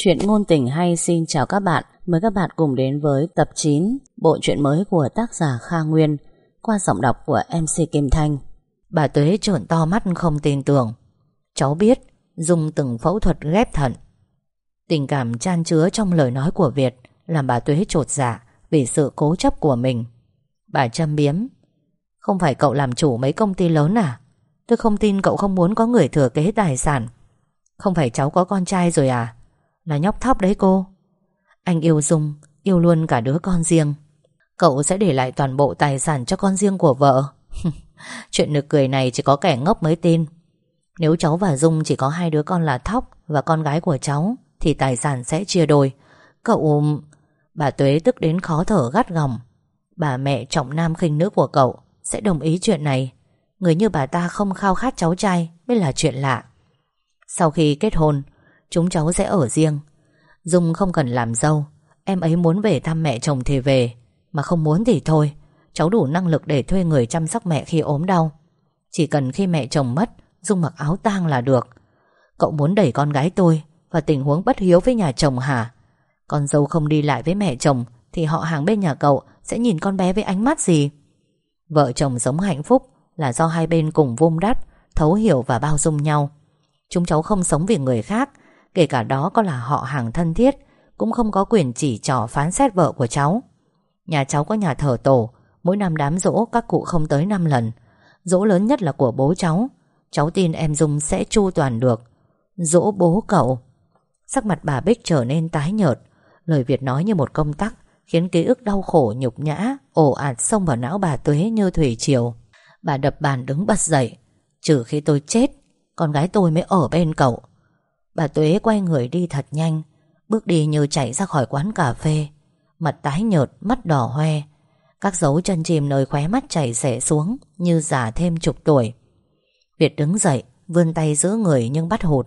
Chuyện ngôn tình hay xin chào các bạn. Mời các bạn cùng đến với tập 9 Bộ truyện mới của tác giả Kha Nguyên, Qua giọng đọc của MC Kim Thanh. Bà Tuế trợn to mắt không tin tưởng. Cháu biết, Dung từng phẫu thuật ghép thận. Tình cảm chan chứa trong lời nói của Việt Làm bà Tuế trột dạ Vì sự cố chấp của mình. Bà châm biếm, Không phải cậu làm chủ mấy công ty lớn à? Tôi không tin cậu không muốn có người thừa kế tài sản. Không phải cháu có con trai rồi à? Là nhóc thóc đấy cô. Anh yêu Dung, Yêu luôn cả đứa con riêng. Cậu sẽ để lại toàn bộ tài sản cho con riêng của vợ. Chuyện nực cười này chỉ có kẻ ngốc mới tin. Nếu cháu và Dung chỉ có hai đứa con là Thóc Và con gái của cháu, Thì tài sản sẽ chia đôi. Cậu... Bà Tuế tức đến khó thở gắt gỏng. Bà mẹ trọng nam khinh nữ của cậu Sẽ đồng ý chuyện này. Người như bà ta không khao khát cháu trai Mới là chuyện lạ. Sau khi kết hôn Chúng cháu sẽ ở riêng. Dung không cần làm dâu, Em ấy muốn về thăm mẹ chồng thì về, Mà không muốn thì thôi. Cháu đủ năng lực để thuê người chăm sóc mẹ khi ốm đau. Chỉ cần khi mẹ chồng mất, Dung mặc áo tang là được. Cậu muốn đẩy con gái tôi, Và tình huống bất hiếu với nhà chồng hả? Con dâu không đi lại với mẹ chồng, Thì họ hàng bên nhà cậu Sẽ nhìn con bé với ánh mắt gì? Vợ chồng sống hạnh phúc Là do hai bên cùng vung đắt Thấu hiểu và bao dung nhau. Chúng cháu không sống vì người khác Kể cả đó có là họ hàng thân thiết, Cũng không có quyền chỉ trỏ phán xét vợ của cháu. Nhà cháu có nhà thờ tổ, Mỗi năm đám dỗ các cụ không tới 5 lần. Dỗ lớn nhất là của bố cháu. Cháu tin em Dung sẽ chu toàn được. Dỗ bố cậu. Sắc mặt bà Bích trở nên tái nhợt. Lời Việt nói như một công tắc, Khiến ký ức đau khổ, nhục nhã Ổ ạt xông vào não bà Tuế như thủy triều. Bà đập bàn đứng bật dậy. Trừ khi tôi chết, Con gái tôi mới ở bên cậu. Bà Tuế quay người đi thật nhanh Bước đi như chạy ra khỏi quán cà phê. Mặt tái nhợt, mắt đỏ hoe. Các dấu chân chìm nơi khóe mắt chảy xẻ xuống Như già thêm chục tuổi. Việt đứng dậy Vươn tay giữ người nhưng bắt hụt.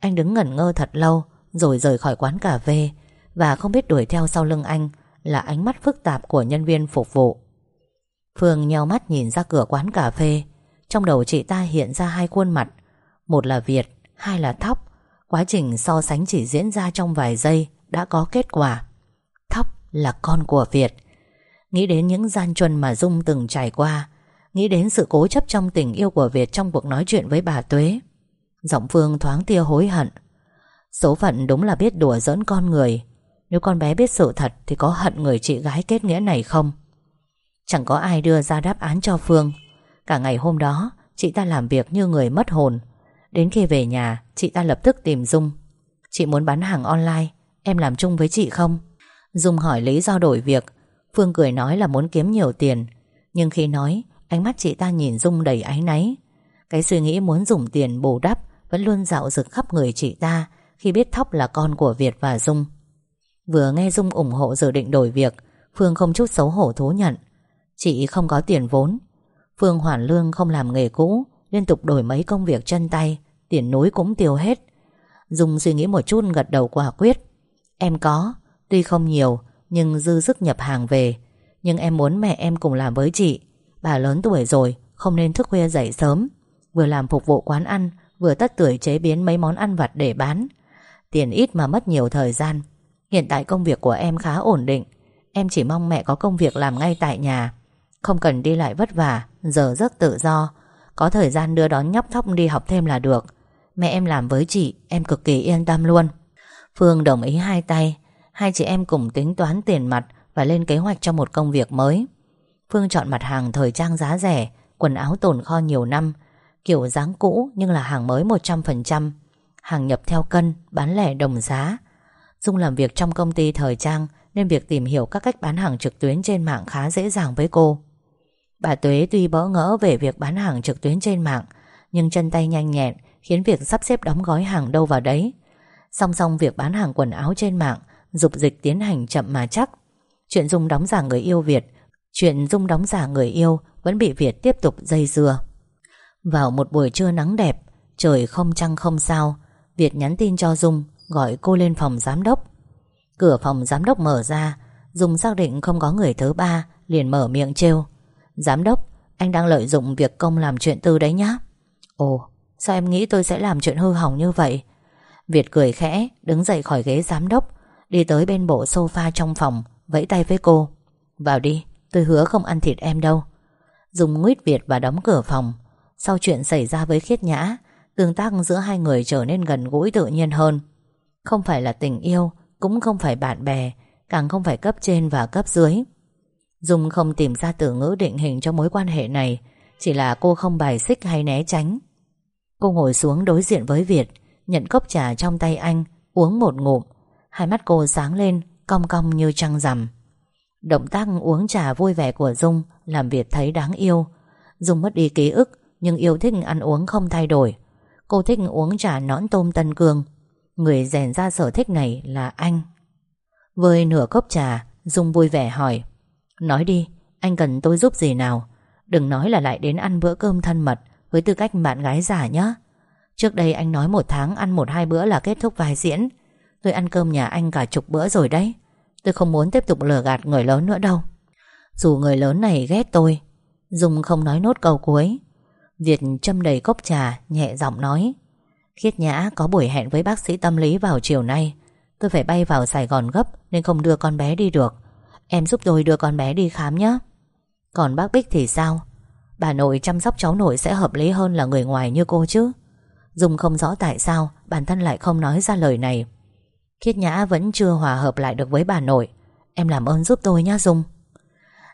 Anh đứng ngẩn ngơ thật lâu Rồi rời khỏi quán cà phê. Và không biết đuổi theo sau lưng anh Là ánh mắt phức tạp của nhân viên phục vụ. Phương nheo mắt nhìn ra cửa quán cà phê. Trong đầu chị ta hiện ra hai khuôn mặt. Một là Việt Hai là Thóc. Quá trình so sánh chỉ diễn ra trong vài giây Đã có kết quả. Thóc là con của Việt. Nghĩ đến những gian truân mà Dung từng trải qua, Nghĩ đến sự cố chấp trong tình yêu của Việt Trong cuộc nói chuyện với bà Tuế, Giọng Phương thoáng tia hối hận. Số phận đúng là biết đùa giỡn con người. Nếu con bé biết sự thật Thì có hận người chị gái kết nghĩa này không? Chẳng có ai đưa ra đáp án cho Phương. Cả ngày hôm đó, Chị ta làm việc như người mất hồn. Đến khi về nhà, Chị ta lập tức tìm Dung. Chị muốn bán hàng online, Em làm chung với chị không? Dung hỏi lý do đổi việc. Phương cười nói là muốn kiếm nhiều tiền. Nhưng khi nói, Ánh mắt chị ta nhìn Dung đầy áy náy. Cái suy nghĩ muốn dùng tiền bù đắp Vẫn luôn dạo rực khắp người chị ta Khi biết Thóc là con của Việt và Dung. Vừa nghe Dung ủng hộ dự định đổi việc, Phương không chút xấu hổ thú nhận. Chị không có tiền vốn. Phương hoàn lương không làm nghề cũ Liên tục đổi mấy công việc chân tay, Tiền núi cũng tiêu hết. Dung suy nghĩ một chút, gật đầu quả quyết. Em có, Tuy không nhiều, Nhưng dư sức nhập hàng về. Nhưng em muốn mẹ em cùng làm với chị. Bà lớn tuổi rồi, Không nên thức khuya dậy sớm. Vừa làm phục vụ quán ăn, Vừa tất tưởi chế biến mấy món ăn vặt để bán. Tiền ít mà mất nhiều thời gian. Hiện tại công việc của em khá ổn định. Em chỉ mong mẹ có công việc làm ngay tại nhà. Không cần đi lại vất vả, Giờ rất tự do. Có thời gian đưa đón nhóc thóc đi học thêm là được. Mẹ em làm với chị, Em cực kỳ yên tâm luôn. Phương đồng ý hai tay. Hai chị em cùng tính toán tiền mặt Và lên kế hoạch cho một công việc mới. Phương chọn mặt hàng thời trang giá rẻ, Quần áo tồn kho nhiều năm. Kiểu dáng cũ nhưng là hàng mới 100% Hàng nhập theo cân, Bán lẻ đồng giá. Dung làm việc trong công ty thời trang Nên việc tìm hiểu các cách bán hàng trực tuyến trên mạng khá dễ dàng với cô. Bà Tuế tuy bỡ ngỡ về việc bán hàng trực tuyến trên mạng, Nhưng chân tay nhanh nhẹn Khiến việc sắp xếp đóng gói hàng đâu vào đấy. Song song việc bán hàng quần áo trên mạng Dục dịch tiến hành chậm mà chắc. Chuyện Dung đóng giả người yêu Việt, Chuyện Dung đóng giả người yêu Vẫn bị Việt tiếp tục dây dưa. Vào một buổi trưa nắng đẹp, Trời không trăng không sao, Việt nhắn tin cho Dung, Gọi cô lên phòng giám đốc. Cửa phòng giám đốc mở ra, Dung xác định không có người thứ ba, Liền mở miệng trêu. Giám đốc, Anh đang lợi dụng việc công làm chuyện tư đấy nhá. Ồ, Sao em nghĩ tôi sẽ làm chuyện hư hỏng như vậy? Việt cười khẽ, Đứng dậy khỏi ghế giám đốc, Đi tới bên bộ sofa trong phòng, Vẫy tay với cô. Vào đi, tôi hứa không ăn thịt em đâu. Dùng nguyết Việt và đóng cửa phòng. Sau chuyện xảy ra với khiết nhã, Tương tác giữa hai người trở nên gần gũi tự nhiên hơn. Không phải là tình yêu, Cũng không phải bạn bè, Càng không phải cấp trên và cấp dưới. Dung không tìm ra từ ngữ định hình cho mối quan hệ này, Chỉ là cô không bài xích hay né tránh. Cô ngồi xuống đối diện với Việt, Nhận cốc trà trong tay anh, Uống một ngụm. Hai mắt cô sáng lên, Cong cong như trăng rằm. Động tác uống trà vui vẻ của Dung Làm Việt thấy đáng yêu. Dung mất đi ký ức, Nhưng yêu thích ăn uống không thay đổi. Cô thích uống trà nõn tôm tân cương. Người rèn ra sở thích này là anh. Với nửa cốc trà, Dung vui vẻ hỏi Nói đi, anh cần tôi giúp gì nào? Đừng nói là lại đến ăn bữa cơm thân mật Với tư cách bạn gái giả nhé Trước đây anh nói một tháng ăn một hai bữa là kết thúc vai diễn. Tôi ăn cơm nhà anh cả chục bữa rồi đấy. Tôi không muốn tiếp tục lừa gạt người lớn nữa đâu. Dù người lớn này ghét tôi Dung không nói nốt câu cuối. Việt châm đầy cốc trà Nhẹ giọng nói Khiết Nhã có buổi hẹn với bác sĩ tâm lý vào chiều nay. Tôi phải bay vào Sài Gòn gấp Nên không đưa con bé đi được. Em giúp tôi đưa con bé đi khám nhé. Còn bác Bích thì sao? Bà nội chăm sóc cháu nội sẽ hợp lý hơn là người ngoài như cô chứ. Dung không rõ tại sao, Bản thân lại không nói ra lời này. Khiết Nhã vẫn chưa hòa hợp lại được với bà nội. Em làm ơn giúp tôi nhé Dung.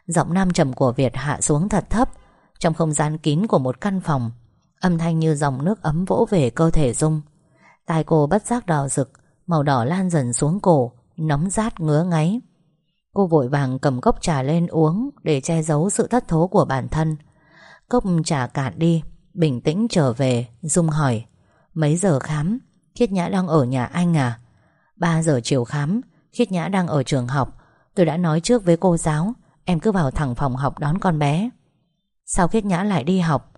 Giọng nam trầm của Việt hạ xuống thật thấp, Trong không gian kín của một căn phòng. Âm thanh như dòng nước ấm vỗ về cơ thể Dung. Tai cô bất giác đỏ rực, Màu đỏ lan dần xuống cổ, Nóng rát ngứa ngáy. Cô vội vàng cầm cốc trà lên uống Để che giấu sự thất thố của bản thân. Cốc trà cạn đi Bình tĩnh trở về Dung hỏi Mấy giờ khám? Khiết Nhã đang ở nhà anh à? 3 giờ chiều khám Khiết Nhã đang ở trường học. Tôi đã nói trước với cô giáo Em cứ vào thẳng phòng học đón con bé. Sao Khiết Nhã lại đi học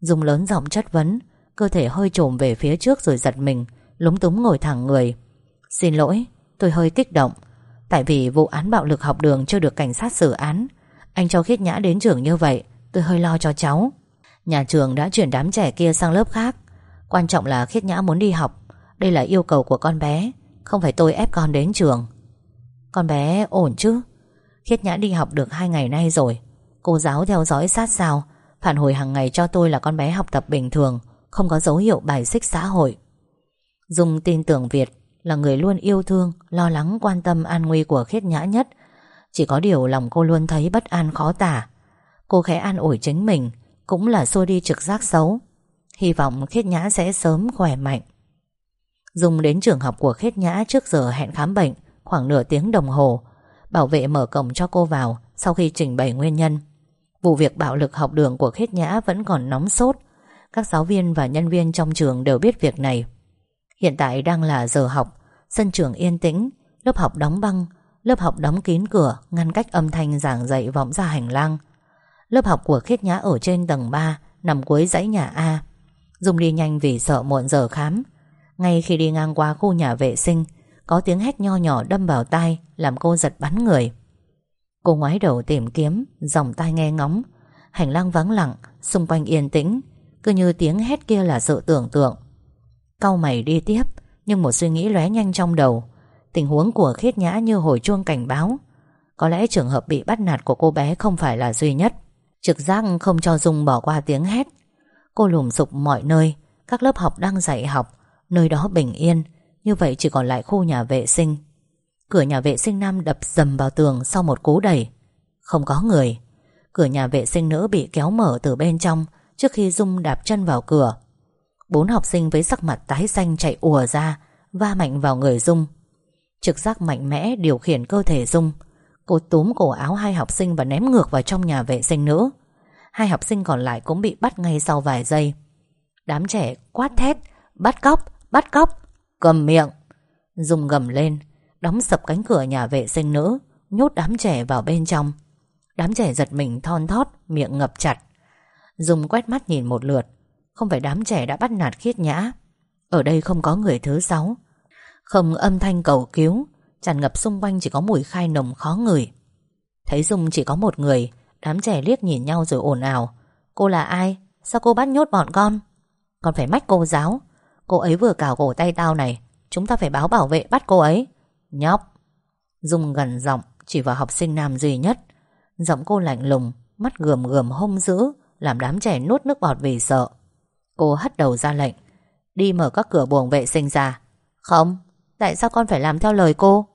Dung lớn giọng chất vấn Cơ thể hơi trồm về phía trước rồi giật mình Lúng túng ngồi thẳng người. Xin lỗi, tôi hơi kích động Tại vì vụ án bạo lực học đường chưa được cảnh sát xử án. Anh cho Khiết Nhã đến trường như vậy, Tôi hơi lo cho cháu. Nhà trường đã chuyển đám trẻ kia sang lớp khác. Quan trọng là Khiết Nhã muốn đi học. Đây là yêu cầu của con bé, Không phải tôi ép con đến trường. Con bé ổn chứ? Khiết Nhã đi học được hai ngày nay rồi. Cô giáo theo dõi sát sao, Phản hồi hàng ngày cho tôi là con bé học tập bình thường, Không có dấu hiệu bài xích xã hội. Dung tin tưởng Việt là người luôn yêu thương, Lo lắng, quan tâm, an nguy của Khiết Nhã nhất. Chỉ có điều lòng cô luôn thấy bất an khó tả. Cô khẽ an ủi chính mình, Cũng là xua đi trực giác xấu. Hy vọng Khiết Nhã sẽ sớm khỏe mạnh. Dung đến trường học của Khiết Nhã Trước giờ hẹn khám bệnh, Khoảng nửa tiếng đồng hồ, Bảo vệ mở cổng cho cô vào Sau khi trình bày nguyên nhân. Vụ việc bạo lực học đường của Khiết Nhã Vẫn còn nóng sốt. Các giáo viên và nhân viên trong trường đều biết việc này. Hiện tại đang là giờ học. Sân trường yên tĩnh, Lớp học đóng băng, Lớp học đóng kín cửa, Ngăn cách âm thanh giảng dạy vọng ra hành lang. Lớp học của Khiết Nhã ở trên tầng 3 Nằm cuối dãy nhà A. Dung đi nhanh vì sợ muộn giờ khám. Ngay khi đi ngang qua khu nhà vệ sinh, Có tiếng hét nho nhỏ đâm vào tai, Làm cô giật bắn người. Cô ngoái đầu tìm kiếm, Dòng tai nghe ngóng. Hành lang vắng lặng, Xung quanh yên tĩnh. Cứ như tiếng hét kia là sự tưởng tượng. Cau mày đi tiếp, Nhưng một suy nghĩ lóe nhanh trong đầu. Tình huống của khiết nhã như hồi chuông cảnh báo. Có lẽ trường hợp bị bắt nạt của cô bé Không phải là duy nhất. Trực giác không cho Dung bỏ qua tiếng hét. Cô lùm sụp mọi nơi, Các lớp học đang dạy học, Nơi đó bình yên, Như vậy chỉ còn lại khu nhà vệ sinh. Cửa nhà vệ sinh nam đập dầm vào tường Sau một cú đẩy. Không có người. Cửa nhà vệ sinh nữ bị kéo mở từ bên trong Trước khi Dung đạp chân vào cửa. Bốn học sinh với sắc mặt tái xanh chạy ùa ra Va mạnh vào người Dung. Trực giác mạnh mẽ điều khiển cơ thể Dung. Cô túm cổ áo hai học sinh Và ném ngược vào trong nhà vệ sinh nữ. Hai học sinh còn lại cũng bị bắt ngay sau vài giây. Đám trẻ quát thét Bắt cóc, bắt cóc! Cầm miệng. Dung gầm lên Đóng sập cánh cửa nhà vệ sinh nữ Nhốt đám trẻ vào bên trong. Đám trẻ giật mình thon thót Miệng ngập chặt. Dung quét mắt nhìn một lượt. Không phải đám trẻ đã bắt nạt khiết nhã. Ở đây không có người thứ sáu. Không âm thanh cầu cứu, Tràn ngập xung quanh chỉ có mùi khai nồng khó ngửi. Thấy Dung chỉ có một người, Đám trẻ liếc nhìn nhau rồi ồn ào. Cô là ai? Sao cô bắt nhốt bọn con? Còn phải mách cô giáo. Cô ấy vừa cào cổ tay tao này, Chúng ta phải báo bảo vệ bắt cô ấy. Nhóc. Dung gần giọng, chỉ vào học sinh nam duy nhất. Giọng cô lạnh lùng, Mắt gườm gườm hung dữ, Làm đám trẻ nuốt nước bọt vì sợ. Cô hất đầu ra lệnh. Đi mở các cửa buồng vệ sinh ra. Không, tại sao con phải làm theo lời cô?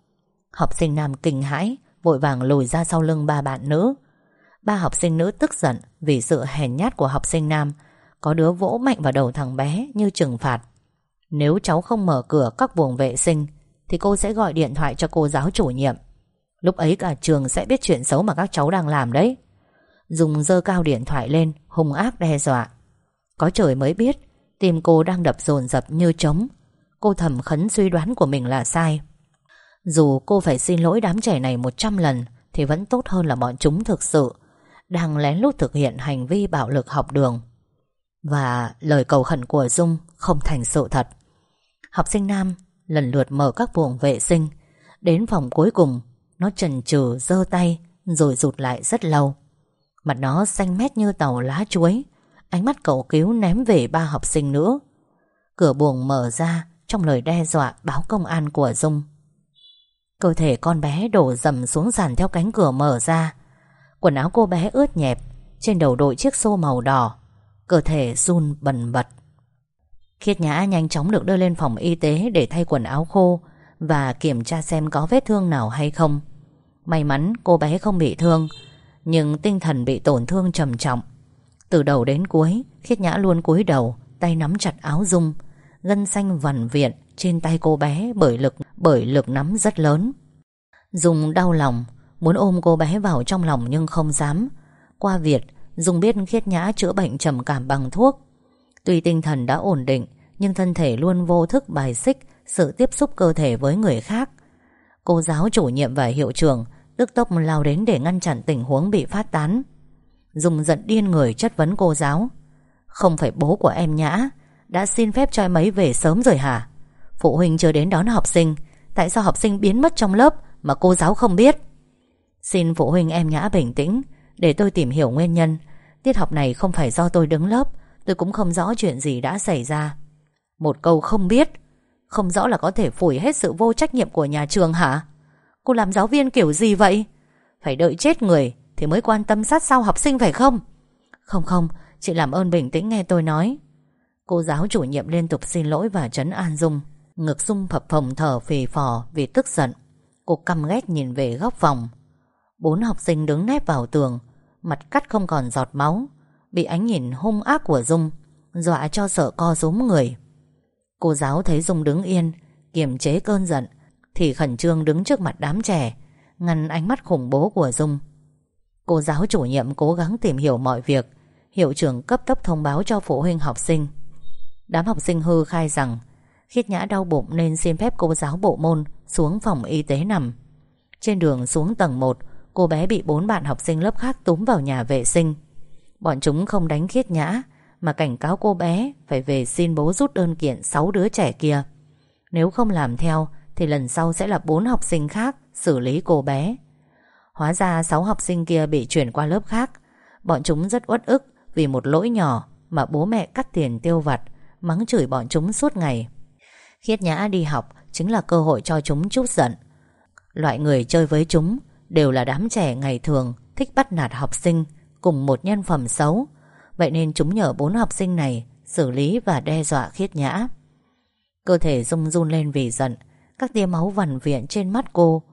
Học sinh nam kinh hãi Vội vàng lùi ra sau lưng ba bạn nữ. Ba học sinh nữ tức giận Vì sự hèn nhát của học sinh nam. Có đứa vỗ mạnh vào đầu thằng bé Như trừng phạt. Nếu cháu không mở cửa các buồng vệ sinh Thì cô sẽ gọi điện thoại cho cô giáo chủ nhiệm. Lúc ấy cả trường sẽ biết chuyện xấu Mà các cháu đang làm đấy. Dùng dơ cao điện thoại lên Hung ác đe dọa. Có trời mới biết, Tim cô đang đập dồn dập như trống. Cô thầm khấn suy đoán của mình là sai. Dù cô phải xin lỗi đám trẻ này 100 lần, Thì vẫn tốt hơn là bọn chúng thực sự, Đang lén lút thực hiện hành vi bạo lực học đường. Và lời cầu khẩn của Dung không thành sự thật. Học sinh nam lần lượt mở các buồng vệ sinh. Đến phòng cuối cùng, Nó chần chừ, giơ tay, Rồi rụt lại rất lâu. Mặt nó xanh mét như tàu lá chuối. Ánh mắt cầu cứu ném về ba học sinh nữa. Cửa buồng mở ra, Trong lời đe dọa báo công an của Dung. Cơ thể con bé đổ dầm xuống sàn theo cánh cửa mở ra. Quần áo cô bé ướt nhẹp, Trên đầu đội chiếc xô màu đỏ. Cơ thể run bần bật. Khiết Nhã nhanh chóng được đưa lên phòng y tế Để thay quần áo khô Và kiểm tra xem có vết thương nào hay không. May mắn cô bé không bị thương, Nhưng tinh thần bị tổn thương trầm trọng từ đầu đến cuối, Khiết Nhã luôn cúi đầu, Tay nắm chặt áo Dung. Gân xanh vằn viện trên tay cô bé Bởi lực bởi lực nắm rất lớn. Dung đau lòng, Muốn ôm cô bé vào trong lòng nhưng không dám. Qua Việt, Dung biết Khiết Nhã chữa bệnh trầm cảm bằng thuốc. Tuy tinh thần đã ổn định, Nhưng thân thể luôn vô thức bài xích, Sự tiếp xúc cơ thể với người khác. Cô giáo chủ nhiệm và hiệu trưởng, Tức tốc lao đến để ngăn chặn tình huống bị phát tán dùng giận điên người chất vấn cô giáo. Không phải bố của em Nhã, Đã xin phép cho em ấy về sớm rồi hả? Phụ huynh chưa đến đón học sinh, Tại sao học sinh biến mất trong lớp Mà cô giáo không biết? Xin phụ huynh em Nhã bình tĩnh, Để tôi tìm hiểu nguyên nhân. Tiết học này không phải do tôi đứng lớp, Tôi cũng không rõ chuyện gì đã xảy ra. Một câu không biết, Không rõ là có thể phủi hết sự vô trách nhiệm của nhà trường hả? Cô làm giáo viên kiểu gì vậy? Phải đợi chết người thì mới quan tâm sát sao học sinh phải không? Không không, Chị làm ơn bình tĩnh nghe tôi nói. Cô giáo chủ nhiệm liên tục xin lỗi và trấn an Dung. Ngực Dung phập phồng thở phì phò Vì tức giận. Cô căm ghét nhìn về góc phòng. Bốn học sinh đứng nép vào tường, Mặt cắt không còn giọt máu, Bị ánh nhìn hung ác của Dung, Dọa cho sợ co rúm người. Cô giáo thấy Dung đứng yên, Kiềm chế cơn giận, Thì khẩn trương đứng trước mặt đám trẻ, Ngăn ánh mắt khủng bố của Dung. Cô giáo chủ nhiệm cố gắng tìm hiểu mọi việc. Hiệu trưởng cấp tốc thông báo cho phụ huynh học sinh. Đám học sinh hư khai rằng Khiết nhã đau bụng nên xin phép cô giáo bộ môn Xuống phòng y tế nằm. Trên đường xuống tầng 1 Cô bé bị bốn bạn học sinh lớp khác túm vào nhà vệ sinh. Bọn chúng không đánh khiết nhã, Mà cảnh cáo cô bé Phải về xin bố rút đơn kiện 6 đứa trẻ kia. Nếu không làm theo, Thì lần sau sẽ là bốn học sinh khác Xử lý cô bé. Hóa ra 6 học sinh kia bị chuyển qua lớp khác. Bọn chúng rất uất ức Vì một lỗi nhỏ Mà bố mẹ cắt tiền tiêu vặt, Mắng chửi bọn chúng suốt ngày. Khiết nhã đi học Chính là cơ hội cho chúng chút giận. Loại người chơi với chúng Đều là đám trẻ ngày thường, Thích bắt nạt học sinh Cùng một nhân phẩm xấu. Vậy nên chúng nhờ bốn học sinh này Xử lý và đe dọa khiết nhã. Cơ thể rung run lên vì giận, Các tia máu vằn viện trên mắt cô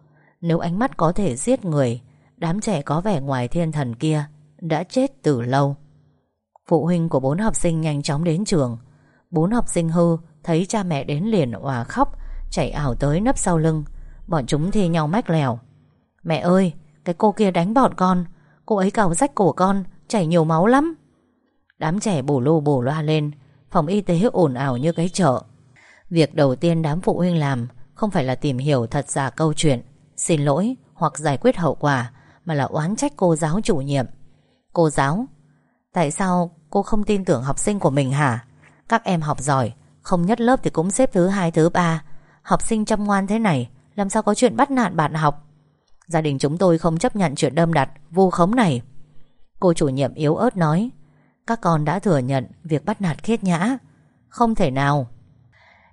nếu ánh mắt có thể giết người, Đám trẻ có vẻ ngoài thiên thần kia Đã chết từ lâu. Phụ huynh của bốn học sinh nhanh chóng đến trường. Bốn học sinh hư Thấy cha mẹ đến liền òa khóc, Chạy ảo tới nấp sau lưng. Bọn chúng thi nhau mách lèo. Mẹ ơi, cái cô kia đánh bọn con. Cô ấy cào rách cổ con, Chảy nhiều máu lắm. Đám trẻ bổ lô bổ loa lên, Phòng y tế ồn ào như cái chợ. Việc đầu tiên đám phụ huynh làm Không phải là tìm hiểu thật giả câu chuyện. Xin lỗi hoặc giải quyết hậu quả Mà là oán trách cô giáo chủ nhiệm. Cô giáo, Tại sao cô không tin tưởng học sinh của mình hả? Các em học giỏi, Không nhất lớp thì cũng xếp thứ hai, thứ ba. Học sinh chăm ngoan thế này, Làm sao có chuyện bắt nạt bạn học? Gia đình chúng tôi không chấp nhận chuyện đâm đặt, Vu khống này. Cô chủ nhiệm yếu ớt nói, Các con đã thừa nhận việc bắt nạt khiết nhã. Không thể nào.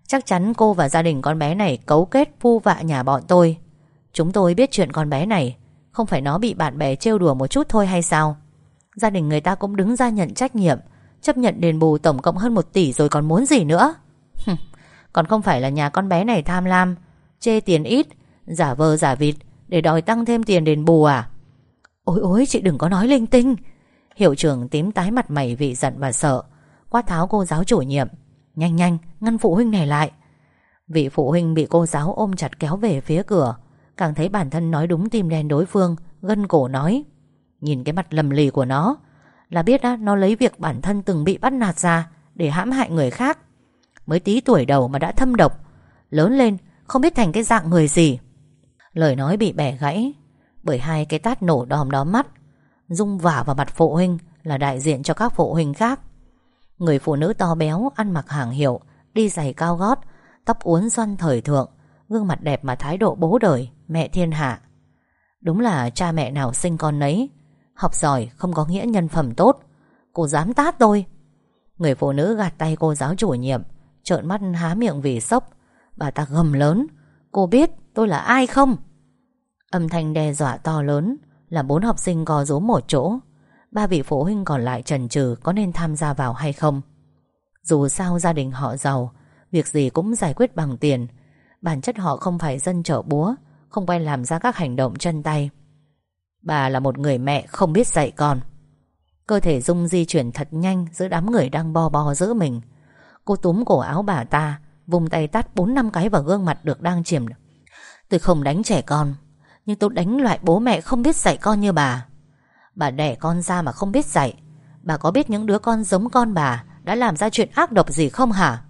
Chắc chắn cô và gia đình con bé này cấu kết vu vạ nhà bọn tôi. Chúng tôi biết chuyện con bé này. Không phải nó bị bạn bè trêu đùa một chút thôi hay sao? Gia đình người ta cũng đứng ra nhận trách nhiệm, Chấp nhận đền bù tổng cộng hơn 1 tỷ rồi còn muốn gì nữa? Còn không phải là nhà con bé này tham lam, Chê tiền ít, Giả vờ giả vịt Để đòi tăng thêm tiền đền bù à? Ôi ôi, chị đừng có nói linh tinh. Hiệu trưởng tím tái mặt mày vì giận và sợ, Quát tháo cô giáo chủ nhiệm. Nhanh nhanh, ngăn phụ huynh này lại. Vị phụ huynh bị cô giáo ôm chặt kéo về phía cửa. Càng thấy bản thân nói đúng tim đen đối phương Gân cổ nói Nhìn cái mặt lầm lì của nó Là biết á, nó lấy việc bản thân từng bị bắt nạt ra Để hãm hại người khác. Mới tí tuổi đầu mà đã thâm độc Lớn lên không biết thành cái dạng người gì. Lời nói bị bẻ gãy Bởi hai cái tát nổ đòm đó mắt Dung vả vào mặt phụ huynh Là đại diện cho các phụ huynh khác. Người phụ nữ to béo Ăn mặc hàng hiệu Đi giày cao gót Tóc uốn xoăn thời thượng Gương mặt đẹp mà thái độ bố đời. Mẹ thiên hạ. Đúng là cha mẹ nào sinh con nấy, Học giỏi không có nghĩa nhân phẩm tốt. Cô dám tát tôi. Người phụ nữ gạt tay cô giáo chủ nhiệm, Trợn mắt há miệng vì sốc. Bà ta gầm lớn, Cô biết tôi là ai không? Âm thanh đe dọa to lớn, Là bốn học sinh gò rúm một chỗ. Ba vị phụ huynh còn lại trần trừ Có nên tham gia vào hay không. Dù sao gia đình họ giàu, Việc gì cũng giải quyết bằng tiền. Bản chất họ không phải dân chợ búa không quen làm ra các hành động chân tay. Bà là một người mẹ không biết dạy con. Cơ thể Dung di chuyển thật nhanh Giữa đám người đang bo bo giữa mình. Cô túm cổ áo bà ta, Vùng tay tát 4 năm cái vào gương mặt được đang chìm Tôi không đánh trẻ con, Nhưng tôi đánh loại bố mẹ không biết dạy con như bà. Bà đẻ con ra mà không biết dạy. Bà có biết những đứa con giống con bà Đã làm ra chuyện ác độc gì không hả?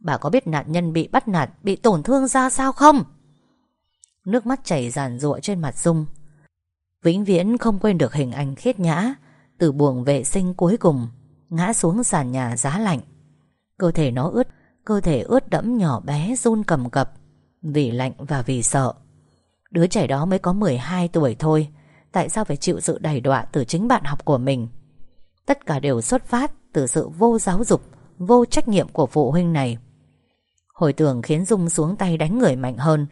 Bà có biết nạn nhân bị bắt nạt, Bị tổn thương ra sao không? Nước mắt chảy giàn rụa trên mặt Dung. Vĩnh viễn không quên được hình ảnh khiết nhã, Từ buồng vệ sinh cuối cùng, Ngã xuống sàn nhà giá lạnh. Cơ thể nó ướt, Cơ thể ướt đẫm nhỏ bé run cầm cập, Vì lạnh và vì sợ. Đứa trẻ đó mới có 12 tuổi thôi, Tại sao phải chịu sự đầy đọa Từ chính bạn học của mình? Tất cả đều xuất phát từ sự vô giáo dục, Vô trách nhiệm của phụ huynh này. Hồi tưởng khiến Dung xuống tay đánh người mạnh hơn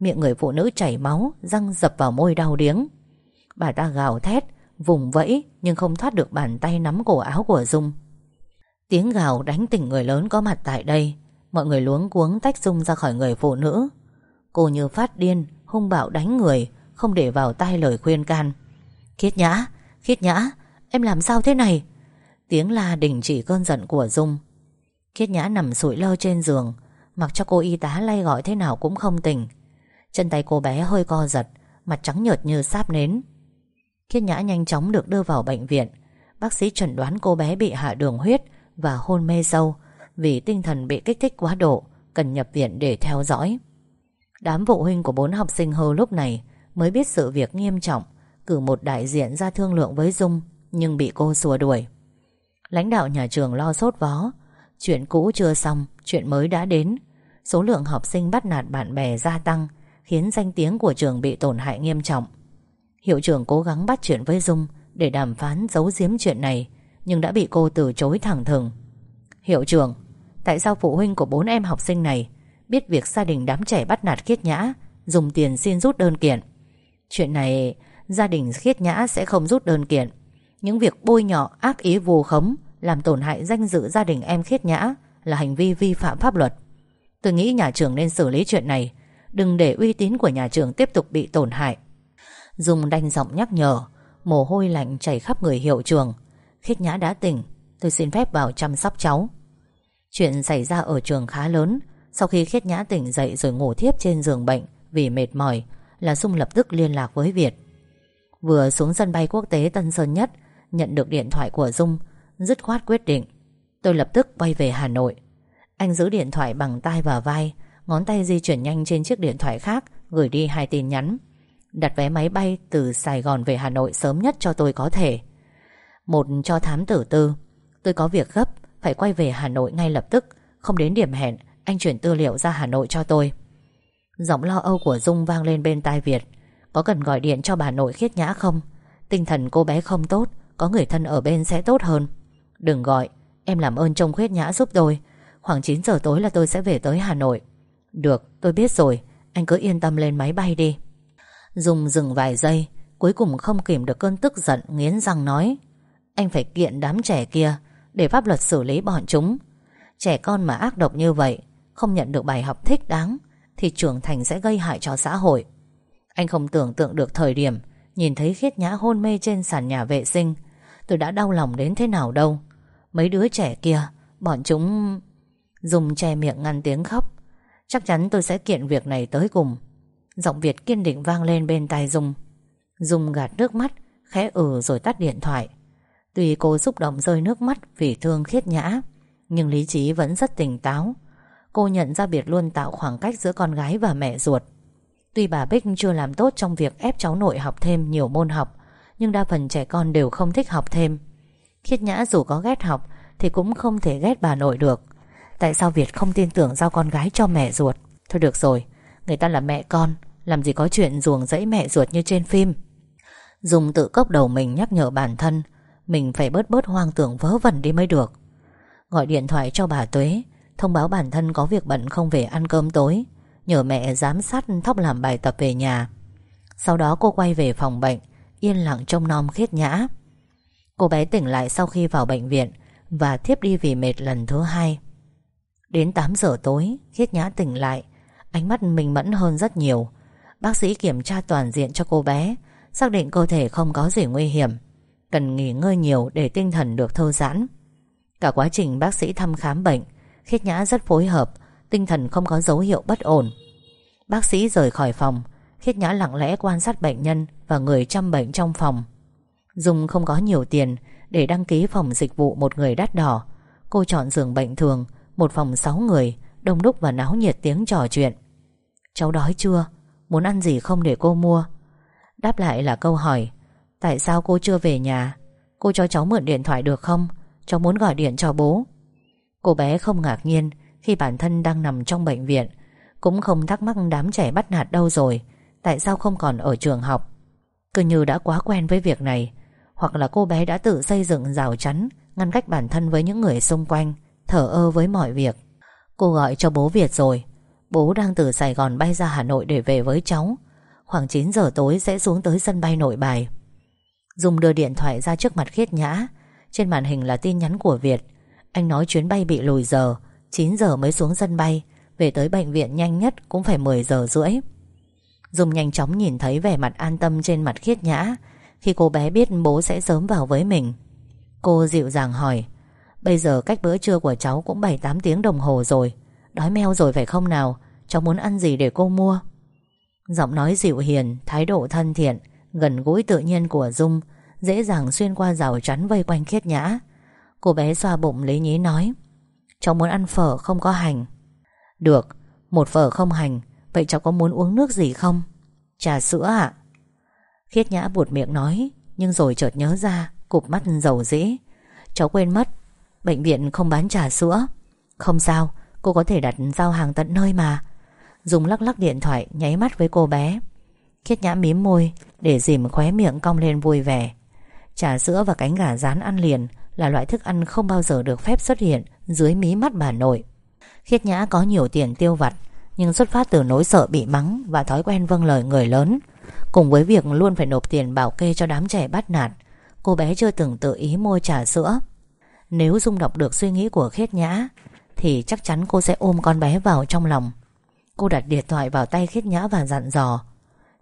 Miệng người phụ nữ chảy máu Răng dập vào môi đau điếng. Bà ta gào thét Vùng vẫy nhưng không thoát được bàn tay nắm cổ áo của Dung. Tiếng gào đánh tỉnh người lớn có mặt tại đây. Mọi người luống cuống tách Dung ra khỏi người phụ nữ. Cô như phát điên Hung bạo đánh người Không để vào tai lời khuyên can. Khiết nhã, khiết nhã Em làm sao thế này? Tiếng la đình chỉ cơn giận của Dung. Khiết nhã nằm sụi lơ trên giường. Mặc cho cô y tá lay gọi thế nào cũng không tỉnh. Chân tay cô bé hơi co giật, Mặt trắng nhợt như sáp nến. Khiết nhã nhanh chóng được đưa vào bệnh viện. Bác sĩ chẩn đoán cô bé bị hạ đường huyết Và hôn mê sâu Vì tinh thần bị kích thích quá độ, Cần nhập viện để theo dõi. Đám phụ huynh của bốn học sinh hơ lúc này Mới biết sự việc nghiêm trọng, Cử một đại diện ra thương lượng với Dung Nhưng bị cô xua đuổi. Lãnh đạo nhà trường lo sốt vó. Chuyện cũ chưa xong, Chuyện mới đã đến. Số lượng học sinh bắt nạt bạn bè gia tăng Khiến danh tiếng của trường bị tổn hại nghiêm trọng. Hiệu trưởng cố gắng bắt chuyện với Dung Để đàm phán giấu giếm chuyện này, Nhưng đã bị cô từ chối thẳng thừng. Hiệu trưởng, Tại sao phụ huynh của bốn em học sinh này Biết việc gia đình đám trẻ bắt nạt khiết nhã, Dùng tiền xin rút đơn kiện? Chuyện này, Gia đình khiết nhã sẽ không rút đơn kiện. Những việc bôi nhọ, ác ý vù khống, Làm tổn hại danh dự gia đình em khiết nhã Là hành vi vi phạm pháp luật. Tôi nghĩ nhà trường nên xử lý chuyện này Đừng để uy tín của nhà trường tiếp tục bị tổn hại. Dùng đanh giọng nhắc nhở, Mồ hôi lạnh chảy khắp người hiệu trường. Khiết nhã đã tỉnh, Tôi xin phép vào chăm sóc cháu. Chuyện xảy ra ở trường khá lớn. Sau khi khiết nhã tỉnh dậy rồi ngủ thiếp trên giường bệnh Vì mệt mỏi, Là Dung lập tức liên lạc với Việt. Vừa xuống sân bay quốc tế Tân Sơn Nhất, Nhận được điện thoại của Dung, Dứt khoát quyết định. Tôi lập tức quay về Hà Nội. Anh giữ điện thoại bằng tay và vai Ngón tay di chuyển nhanh trên chiếc điện thoại khác, Gửi đi hai tin nhắn. Đặt vé máy bay từ Sài Gòn về Hà Nội Sớm nhất cho tôi có thể. Một cho thám tử tư. Tôi có việc gấp, Phải quay về Hà Nội ngay lập tức. Không đến điểm hẹn, Anh chuyển tư liệu ra Hà Nội cho tôi. Giọng lo âu của Dung vang lên bên tai Việt. Có cần gọi điện cho bà nội khiết nhã không? Tinh thần cô bé không tốt, Có người thân ở bên sẽ tốt hơn. Đừng gọi, Em làm ơn trông khuyết nhã giúp tôi. Khoảng 9 giờ tối là tôi sẽ về tới Hà Nội. Được, tôi biết rồi. Anh cứ yên tâm lên máy bay đi. Dùng dừng vài giây, Cuối cùng không kìm được cơn tức giận, Nghiến răng nói, Anh phải kiện đám trẻ kia Để pháp luật xử lý bọn chúng. Trẻ con mà ác độc như vậy, Không nhận được bài học thích đáng, Thì trưởng thành sẽ gây hại cho xã hội. Anh không tưởng tượng được thời điểm, Nhìn thấy khiết nhã hôn mê trên sàn nhà vệ sinh. Tôi đã đau lòng đến thế nào đâu. Mấy đứa trẻ kia, Bọn chúng Dùng che miệng ngăn tiếng khóc. Chắc chắn tôi sẽ kiện việc này tới cùng. Giọng Việt kiên định vang lên bên tai Dung. Dung gạt nước mắt, Khẽ ừ rồi tắt điện thoại. Tuy cô xúc động rơi nước mắt Vì thương khiết nhã, Nhưng lý trí vẫn rất tỉnh táo. Cô nhận ra Việt luôn tạo khoảng cách giữa con gái và mẹ ruột. Tuy bà Bích chưa làm tốt trong việc ép cháu nội học thêm nhiều môn học, Nhưng đa phần trẻ con đều không thích học thêm. Khiết nhã dù có ghét học Thì cũng không thể ghét bà nội được. Tại sao Việt không tin tưởng giao con gái cho mẹ ruột? Thôi được rồi, Người ta là mẹ con, Làm gì có chuyện ruồng dẫy mẹ ruột như trên phim. Dùng tự cốc đầu mình nhắc nhở bản thân, Mình phải bớt bớt hoang tưởng vớ vẩn đi mới được. Gọi điện thoại cho bà Tuế, Thông báo bản thân có việc bận không về ăn cơm tối, Nhờ mẹ giám sát thóc làm bài tập về nhà. Sau đó cô quay về phòng bệnh, Yên lặng trông nom khiết nhã. Cô bé tỉnh lại sau khi vào bệnh viện Và thiếp đi vì mệt lần thứ hai. Đến 8 giờ tối, Khiết nhã tỉnh lại. Ánh mắt mình mẫn hơn rất nhiều. Bác sĩ kiểm tra toàn diện cho cô bé, Xác định cơ thể không có gì nguy hiểm. Cần nghỉ ngơi nhiều để tinh thần được thư giãn. Cả quá trình bác sĩ thăm khám bệnh, Khiết nhã rất phối hợp, Tinh thần không có dấu hiệu bất ổn. Bác sĩ rời khỏi phòng, Khiết nhã lặng lẽ quan sát bệnh nhân Và người chăm bệnh trong phòng. Dung không có nhiều tiền Để đăng ký phòng dịch vụ một người đắt đỏ, Cô chọn giường bệnh thường một phòng 6 người, Đông đúc và náo nhiệt tiếng trò chuyện Cháu đói chưa? Muốn ăn gì không để cô mua? Đáp lại là câu hỏi, Tại sao cô chưa về nhà? Cô cho cháu mượn điện thoại được không? Cháu muốn gọi điện cho bố Cô bé không ngạc nhiên Khi bản thân đang nằm trong bệnh viện, Cũng không thắc mắc đám trẻ bắt nạt đâu rồi, Tại sao không còn ở trường học Cứ như đã quá quen với việc này, Hoặc là cô bé đã tự xây dựng rào chắn Ngăn cách bản thân với những người xung quanh Thở ơ với mọi việc. Cô gọi cho bố Việt rồi. Bố đang từ Sài Gòn bay ra Hà Nội để về với cháu. Khoảng 9 giờ tối sẽ xuống tới sân bay nội bài. Dung đưa điện thoại ra trước mặt khiết nhã. Trên màn hình là tin nhắn của Việt. Anh nói chuyến bay bị lùi giờ. 9 giờ mới xuống sân bay. Về tới bệnh viện nhanh nhất cũng phải 10 giờ rưỡi. Dung nhanh chóng nhìn thấy vẻ mặt an tâm trên mặt khiết nhã. Khi cô bé biết bố sẽ sớm vào với mình, Cô dịu dàng hỏi Bây giờ cách bữa trưa của cháu cũng 7-8 tiếng đồng hồ rồi. Đói meo rồi phải không nào? Cháu muốn ăn gì để cô mua? Giọng nói dịu hiền, Thái độ thân thiện, Gần gũi tự nhiên của Dung, Dễ dàng xuyên qua rào chắn vây quanh khiết nhã. Cô bé xoa bụng lấy nhí nói, Cháu muốn ăn phở không có hành. Được, Một phở không hành, Vậy cháu có muốn uống nước gì không? Trà sữa ạ. Khiết nhã buột miệng nói, Nhưng rồi chợt nhớ ra, Cụp mắt dầu dĩ. Cháu quên mất Bệnh viện không bán trà sữa. Không sao, Cô có thể đặt giao hàng tận nơi mà. Dùng lắc lắc điện thoại, nháy mắt với cô bé. Khiết nhã mím môi, Để dìm khóe miệng cong lên vui vẻ. Trà sữa và cánh gà rán ăn liền Là loại thức ăn không bao giờ được phép xuất hiện Dưới mí mắt bà nội. Khiết nhã có nhiều tiền tiêu vặt, Nhưng xuất phát từ nỗi sợ bị mắng Và thói quen vâng lời người lớn. Cùng với việc luôn phải nộp tiền bảo kê cho đám trẻ bắt nạt, Cô bé chưa từng tự ý mua trà sữa. Nếu Dung đọc được suy nghĩ của Khiết Nhã, Thì chắc chắn cô sẽ ôm con bé vào trong lòng. Cô đặt điện thoại vào tay Khiết Nhã và dặn dò.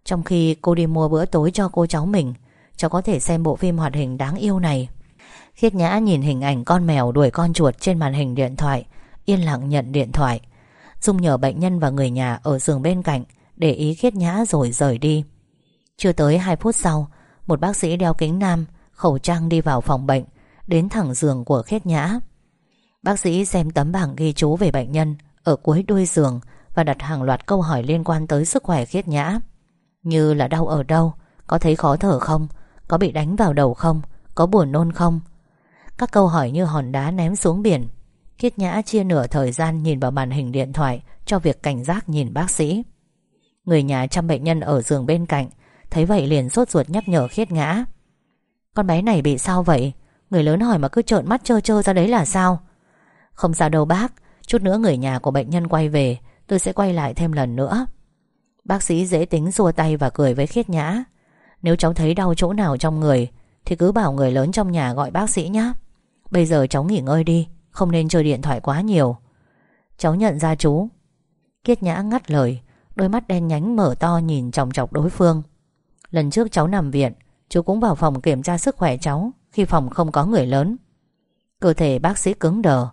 Trong khi cô đi mua bữa tối cho cô cháu mình Cháu có thể xem bộ phim hoạt hình đáng yêu này. Khiết Nhã nhìn hình ảnh con mèo đuổi con chuột trên màn hình điện thoại, Yên lặng nhận điện thoại. Dung nhờ bệnh nhân và người nhà ở giường bên cạnh Để ý Khiết Nhã rồi rời đi. Chưa tới 2 phút sau, Một bác sĩ đeo kính nam, Khẩu trang đi vào phòng bệnh. Đến thẳng giường của Khiết Nhã. Bác sĩ xem tấm bảng ghi chú về bệnh nhân Ở cuối đuôi giường Và đặt hàng loạt câu hỏi liên quan tới sức khỏe Khiết Nhã. Như là đau ở đâu, Có thấy khó thở không, Có bị đánh vào đầu không, Có buồn nôn không? Các câu hỏi như hòn đá ném xuống biển. Khiết Nhã chia nửa thời gian nhìn vào màn hình điện thoại Cho việc cảnh giác nhìn bác sĩ. Người nhà chăm bệnh nhân ở giường bên cạnh, Thấy vậy liền sốt ruột nhắc nhở Khiết Nhã. Con bé này bị sao vậy? Người lớn hỏi mà cứ trợn mắt trơ trơ ra đấy là sao? Không sao đâu, bác. Chút nữa người nhà của bệnh nhân quay về, Tôi sẽ quay lại thêm lần nữa. Bác sĩ dễ tính xua tay và cười với khiết nhã. Nếu cháu thấy đau chỗ nào trong người, Thì cứ bảo người lớn trong nhà gọi bác sĩ nhé Bây giờ cháu nghỉ ngơi đi, Không nên chơi điện thoại quá nhiều. Cháu nhận ra chú. Kiết nhã ngắt lời, Đôi mắt đen nhánh mở to nhìn chòng chọc đối phương. Lần trước cháu nằm viện, Chú cũng vào phòng kiểm tra sức khỏe cháu. Khi phòng không có người lớn. Cơ thể bác sĩ cứng đờ,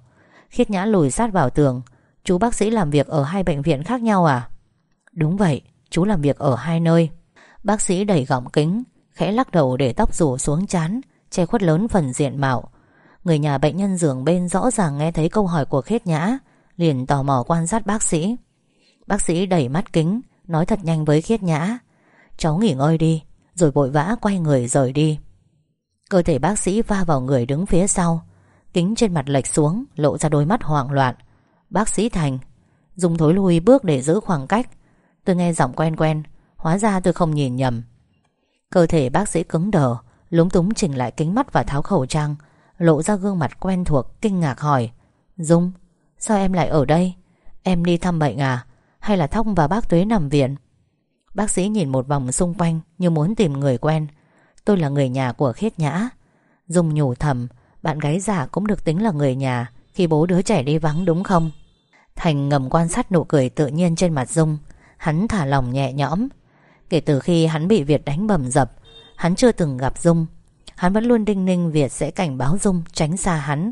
Khiết nhã lùi sát vào tường. Chú bác sĩ làm việc ở hai bệnh viện khác nhau à? Đúng vậy, Chú làm việc ở hai nơi. Bác sĩ đẩy gọng kính, Khẽ lắc đầu để tóc rủ xuống chán, Che khuất lớn phần diện mạo. Người nhà bệnh nhân giường bên rõ ràng nghe thấy câu hỏi của khiết nhã, Liền tò mò quan sát bác sĩ. Bác sĩ đẩy mắt kính, Nói thật nhanh với khiết nhã. Cháu nghỉ ngơi đi, Rồi vội vã quay người rời đi. Cơ thể bác sĩ va vào người đứng phía sau. Kính trên mặt lệch xuống, Lộ ra đôi mắt hoảng loạn. Bác sĩ Thành, Dùng thối lui bước để giữ khoảng cách. Tôi nghe giọng quen quen, Hóa ra tôi không nhìn nhầm. Cơ thể bác sĩ cứng đờ, Lúng túng chỉnh lại kính mắt và tháo khẩu trang, Lộ ra gương mặt quen thuộc, Kinh ngạc hỏi, Dung, sao em lại ở đây? Em đi thăm bệnh à? Hay là thông và bác Tuế nằm viện? Bác sĩ nhìn một vòng xung quanh Như muốn tìm người quen Tôi là người nhà của Khiết Nhã. Dung nhủ thầm, Bạn gái giả cũng được tính là người nhà Khi bố đứa trẻ đi vắng đúng không? Thành ngầm quan sát nụ cười tự nhiên trên mặt Dung. Hắn thả lòng nhẹ nhõm. Kể từ khi hắn bị Việt đánh bầm dập, Hắn chưa từng gặp Dung. Hắn vẫn luôn đinh ninh Việt sẽ cảnh báo Dung Tránh xa hắn.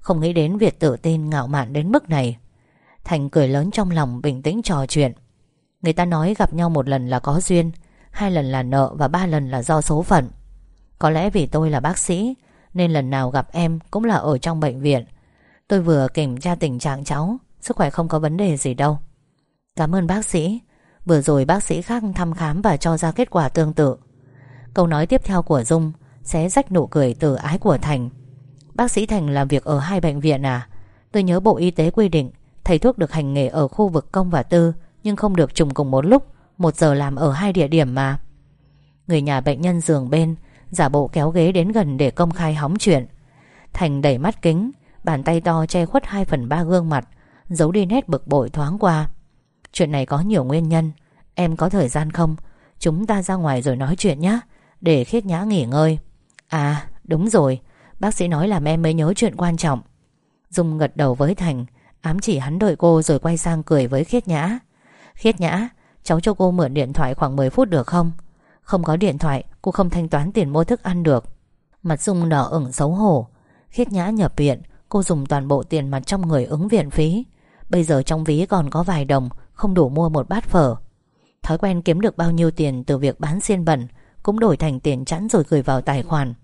Không nghĩ đến Việt tự tin ngạo mạn đến mức này. Thành cười lớn trong lòng bình tĩnh trò chuyện. Người ta nói gặp nhau một lần là có duyên Hai lần là nợ Và ba lần là do số phận. Có lẽ vì tôi là bác sĩ, Nên lần nào gặp em cũng là ở trong bệnh viện. Tôi vừa kiểm tra tình trạng cháu, Sức khỏe không có vấn đề gì đâu. Cảm ơn bác sĩ. Vừa rồi bác sĩ khác thăm khám và cho ra kết quả tương tự. Câu nói tiếp theo của Dung Xé rách nụ cười từ ái của Thành. Bác sĩ Thành làm việc ở hai bệnh viện à? Tôi nhớ Bộ Y tế quy định Thầy thuốc được hành nghề ở khu vực công và tư, Nhưng không được trùng cùng một lúc. Một giờ làm ở hai địa điểm mà. Người nhà bệnh nhân giường bên, Giả bộ kéo ghế đến gần để công khai hóng chuyện. Thành đẩy mắt kính, Bàn tay to che khuất 2 phần 3 gương mặt, Giấu đi nét bực bội thoáng qua. Chuyện này có nhiều nguyên nhân. Em có thời gian không? Chúng ta ra ngoài rồi nói chuyện nhé Để khiết nhã nghỉ ngơi. À đúng rồi. Bác sĩ nói làm em mới nhớ chuyện quan trọng. Dung gật đầu với Thành, Ám chỉ hắn đợi cô rồi quay sang cười với khiết nhã. Khiết nhã Cháu cho cô mượn điện thoại khoảng 10 phút được không? Không có điện thoại, Cô không thanh toán tiền mua thức ăn được. Mặt Dung đỏ ửng xấu hổ. Khiết nhã nhập viện, Cô dùng toàn bộ tiền mặt trong người ứng viện phí. Bây giờ trong ví còn có vài đồng, Không đủ mua một bát phở. Thói quen kiếm được bao nhiêu tiền từ việc bán xiên bẩn, Cũng đổi thành tiền chẵn rồi gửi vào tài khoản.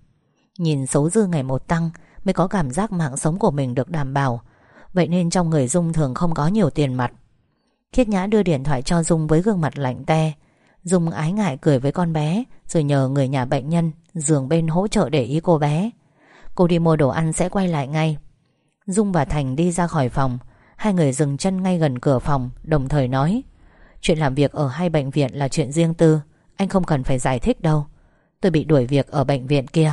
Nhìn số dư ngày một tăng, Mới có cảm giác mạng sống của mình được đảm bảo. Vậy nên trong người Dung thường không có nhiều tiền mặt. Khiết Nhã đưa điện thoại cho Dung với gương mặt lạnh te. Dung ái ngại cười với con bé, Rồi nhờ người nhà bệnh nhân, Giường bên hỗ trợ để ý cô bé. Cô đi mua đồ ăn sẽ quay lại ngay. Dung và Thành đi ra khỏi phòng. Hai người dừng chân ngay gần cửa phòng, Đồng thời nói, Chuyện làm việc ở hai bệnh viện là chuyện riêng tư, Anh không cần phải giải thích đâu. Tôi bị đuổi việc ở bệnh viện kia.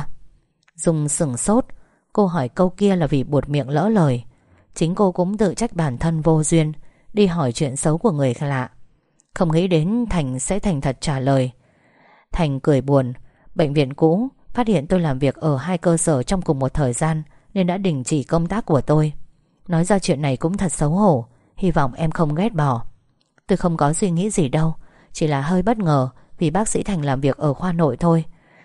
Dung sửng sốt. Cô hỏi câu kia là vì buột miệng lỡ lời. Chính cô cũng tự trách bản thân vô duyên Đi hỏi chuyện xấu của người lạ. Không nghĩ đến Thành sẽ thành thật trả lời. Thành cười buồn. Bệnh viện cũ Phát hiện tôi làm việc ở hai cơ sở trong cùng một thời gian, Nên đã đình chỉ công tác của tôi. Nói ra chuyện này cũng thật xấu hổ. Hy vọng em không ghét bỏ. Tôi không có suy nghĩ gì đâu. Chỉ là hơi bất ngờ Vì bác sĩ Thành làm việc ở khoa nội thôi.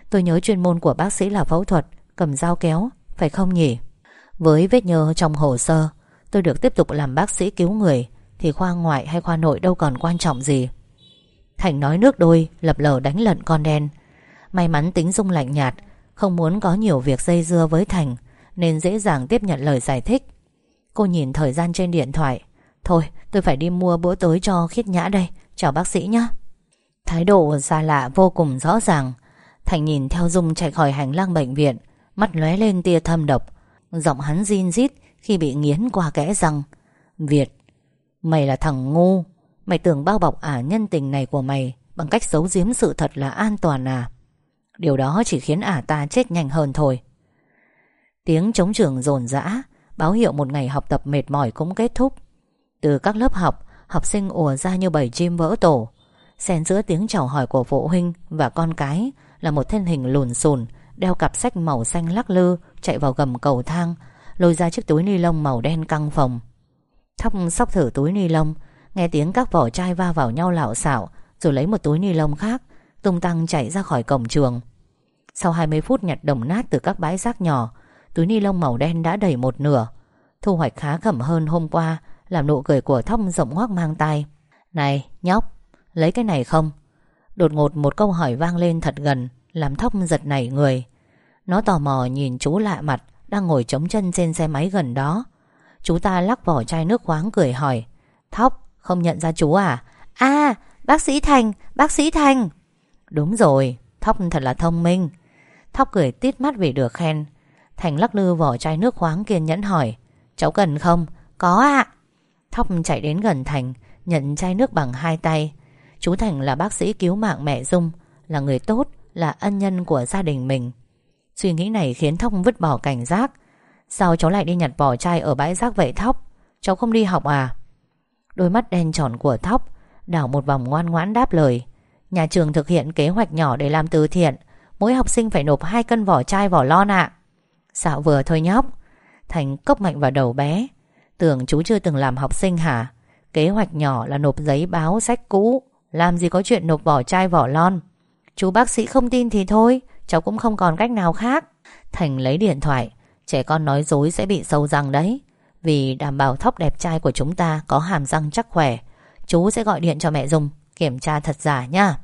Tôi nhớ chuyên môn của bác sĩ là phẫu thuật, Cầm dao kéo, Phải không nhỉ? Với vết nhơ trong hồ sơ, Tôi được tiếp tục làm bác sĩ cứu người. Thì khoa ngoại hay khoa nội đâu còn quan trọng gì. Thành nói nước đôi, Lập lờ đánh lận con đen. May mắn tính dung lạnh nhạt, Không muốn có nhiều việc dây dưa với Thành, Nên dễ dàng tiếp nhận lời giải thích. Cô nhìn thời gian trên điện thoại. Thôi, tôi phải đi mua bữa tối cho khiết nhã đây. Chào bác sĩ nhé Thái độ xa lạ vô cùng rõ ràng. Thành nhìn theo Dung chạy khỏi hành lang bệnh viện, Mắt lóe lên tia thâm độc. Giọng hắn zin rít khi bị nghiến qua kẽ răng. Việt Mày là thằng ngu. Mày tưởng bao bọc ả nhân tình này của mày Bằng cách giấu giếm sự thật là an toàn à? Điều đó chỉ khiến ả ta chết nhanh hơn thôi. Tiếng chống trường rồn rã, Báo hiệu một ngày học tập mệt mỏi cũng kết thúc. Từ các lớp học Học sinh ùa ra như bầy chim vỡ tổ. Xen giữa tiếng chào hỏi của phụ huynh Và con cái Là một thân hình lùn xùn, Đeo cặp sách màu xanh lắc lư, Chạy vào gầm cầu thang, Lôi ra chiếc túi ni lông màu đen căng phòng. Thóc sóc thử túi ni lông, Nghe tiếng các vỏ chai va vào nhau lạo xạo, Rồi lấy một túi ni lông khác, Tung tăng chạy ra khỏi cổng trường. Sau 20 phút nhặt đồng nát từ các bãi rác nhỏ, Túi ni lông màu đen đã đầy một nửa. Thu hoạch khá khẩm hơn hôm qua, Làm nụ cười của Thóc rộng hoác mang tay Này, nhóc, Lấy cái này không? Đột ngột một câu hỏi vang lên thật gần, Làm Thóc giật nảy người. Nó tò mò nhìn chú lạ mặt Đang ngồi chống chân trên xe máy gần đó. Chú ta lắc vỏ chai nước khoáng cười hỏi. Thóc, không nhận ra chú à? À bác sĩ Thành, Bác sĩ Thành. Đúng rồi, Thóc thật là thông minh. Thóc cười tít mắt vì được khen. Thành lắc lư vỏ chai nước khoáng kiên nhẫn hỏi. Cháu cần không? Có ạ. Thóc chạy đến gần Thành, Nhận chai nước bằng hai tay. Chú Thành là bác sĩ cứu mạng mẹ Dung, Là người tốt, Là ân nhân của gia đình mình. Suy nghĩ này khiến Thóc vứt bỏ cảnh giác. Sao cháu lại đi nhặt vỏ chai ở bãi rác vậy Thóc? Cháu không đi học à? Đôi mắt đen tròn của Thóc Đảo một vòng ngoan ngoãn đáp lời. Nhà trường thực hiện kế hoạch nhỏ để làm từ thiện. Mỗi học sinh phải nộp hai cân vỏ chai vỏ lon ạ. Xạo vừa thôi nhóc. Thành cốc mạnh vào đầu bé. Tưởng chú chưa từng làm học sinh hả? Kế hoạch nhỏ là nộp giấy báo sách cũ. Làm gì có chuyện nộp vỏ chai vỏ lon? Chú bác sĩ không tin thì thôi. Cháu cũng không còn cách nào khác. Thành lấy điện thoại. Trẻ con nói dối sẽ bị sâu răng đấy. Vì đảm bảo thóc đẹp trai của chúng ta Có hàm răng chắc khỏe, Chú sẽ gọi điện cho mẹ Dung, Kiểm tra thật giả nha.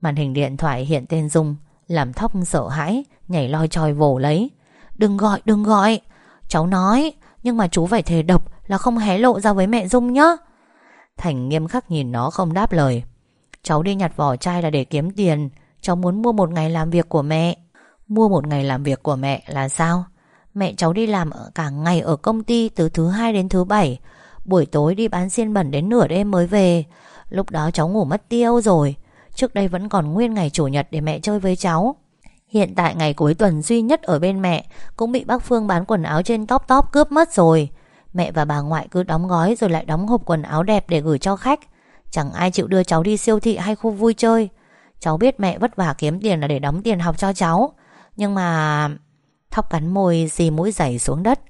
Màn hình điện thoại hiện tên Dung, Làm thóc sợ hãi, Nhảy loi choi vồ lấy. Đừng gọi đừng gọi. Cháu nói, Nhưng mà chú phải thề độc Là không hé lộ ra với mẹ Dung nhá. Thành nghiêm khắc nhìn nó không đáp lời. Cháu đi nhặt vỏ chai là để kiếm tiền, Cháu muốn mua một ngày làm việc của mẹ. Mua một ngày làm việc của mẹ là sao? Mẹ cháu đi làm cả ngày ở công ty Từ thứ hai đến thứ bảy. Buổi tối đi bán xiên bẩn đến nửa đêm mới về. Lúc đó cháu ngủ mất tiêu rồi. Trước đây vẫn còn nguyên ngày chủ nhật để mẹ chơi với cháu. Hiện tại ngày cuối tuần duy nhất ở bên mẹ, Cũng bị bác Phương bán quần áo trên top top cướp mất rồi. Mẹ và bà ngoại cứ đóng gói rồi lại đóng hộp quần áo đẹp để gửi cho khách. Chẳng ai chịu đưa cháu đi siêu thị hay khu vui chơi. Cháu biết mẹ vất vả kiếm tiền là để đóng tiền học cho cháu. Nhưng mà... Thóc cắn môi di mũi dày xuống đất.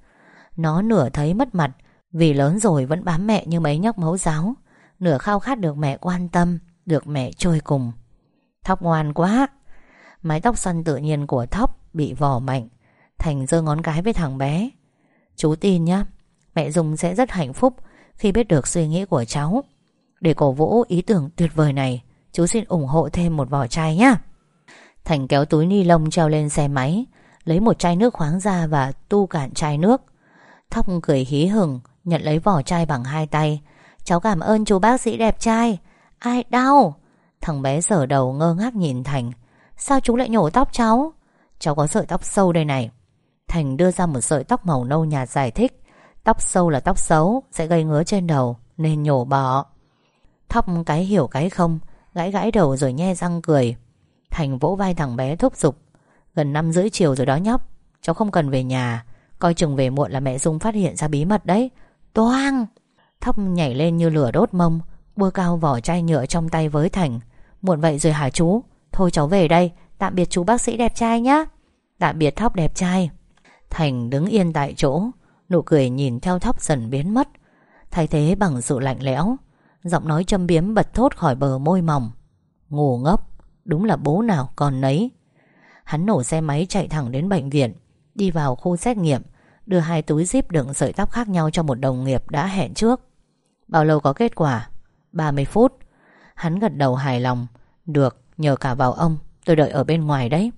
Nó nửa thấy mất mặt, Vì lớn rồi vẫn bám mẹ như mấy nhóc mẫu giáo. Nửa khao khát được mẹ quan tâm, Được mẹ trôi cùng. Thóc ngoan quá. Mái tóc xoăn tự nhiên của Thóc Bị vò mạnh, Thành giơ ngón cái với thằng bé. Chú tin nhá, Mẹ Dung sẽ rất hạnh phúc Khi biết được suy nghĩ của cháu. Để cổ vũ ý tưởng tuyệt vời này, Chú xin ủng hộ thêm một vỏ chai nhá. Thành kéo túi ni lông treo lên xe máy Lấy một chai nước khoáng ra và tu cạn chai nước. Thóc cười hí hửng, Nhận lấy vỏ chai bằng hai tay. Cháu cảm ơn chú bác sĩ đẹp trai. Ai đau? Thằng bé sở đầu ngơ ngác nhìn Thành. Sao chú lại nhổ tóc cháu? Cháu có sợi tóc sâu đây này. Thành đưa ra một sợi tóc màu nâu nhạt giải thích. Tóc sâu là tóc xấu, Sẽ gây ngứa trên đầu, Nên nhổ bỏ. Thóc cái hiểu cái không, Gãi gãi đầu rồi nhe răng cười. Thành vỗ vai thằng bé thúc giục. Gần năm rưỡi chiều rồi đó nhóc. Cháu không cần về nhà, Coi chừng về muộn là mẹ Dung phát hiện ra bí mật đấy. Toang! Thóc nhảy lên như lửa đốt mông Bua cao vỏ chai nhựa trong tay với Thành. Muộn vậy rồi hả chú? Thôi cháu về đây, Tạm biệt chú bác sĩ đẹp trai nhá. Tạm biệt Thóc đẹp trai. Thành đứng yên tại chỗ, Nụ cười nhìn theo Thóc dần biến mất. Thay thế bằng sự lạnh lẽo, Giọng nói châm biếm bật thốt khỏi bờ môi mỏng. Ngủ ngốc, Đúng là bố nào còn nấy. Hắn nổ xe máy chạy thẳng đến bệnh viện, Đi vào khu xét nghiệm, Đưa hai túi zip đựng sợi tóc khác nhau cho một đồng nghiệp đã hẹn trước. Bao lâu có kết quả? 30 phút. Hắn gật đầu hài lòng. Được, nhờ cả vào ông, Tôi đợi ở bên ngoài đấy.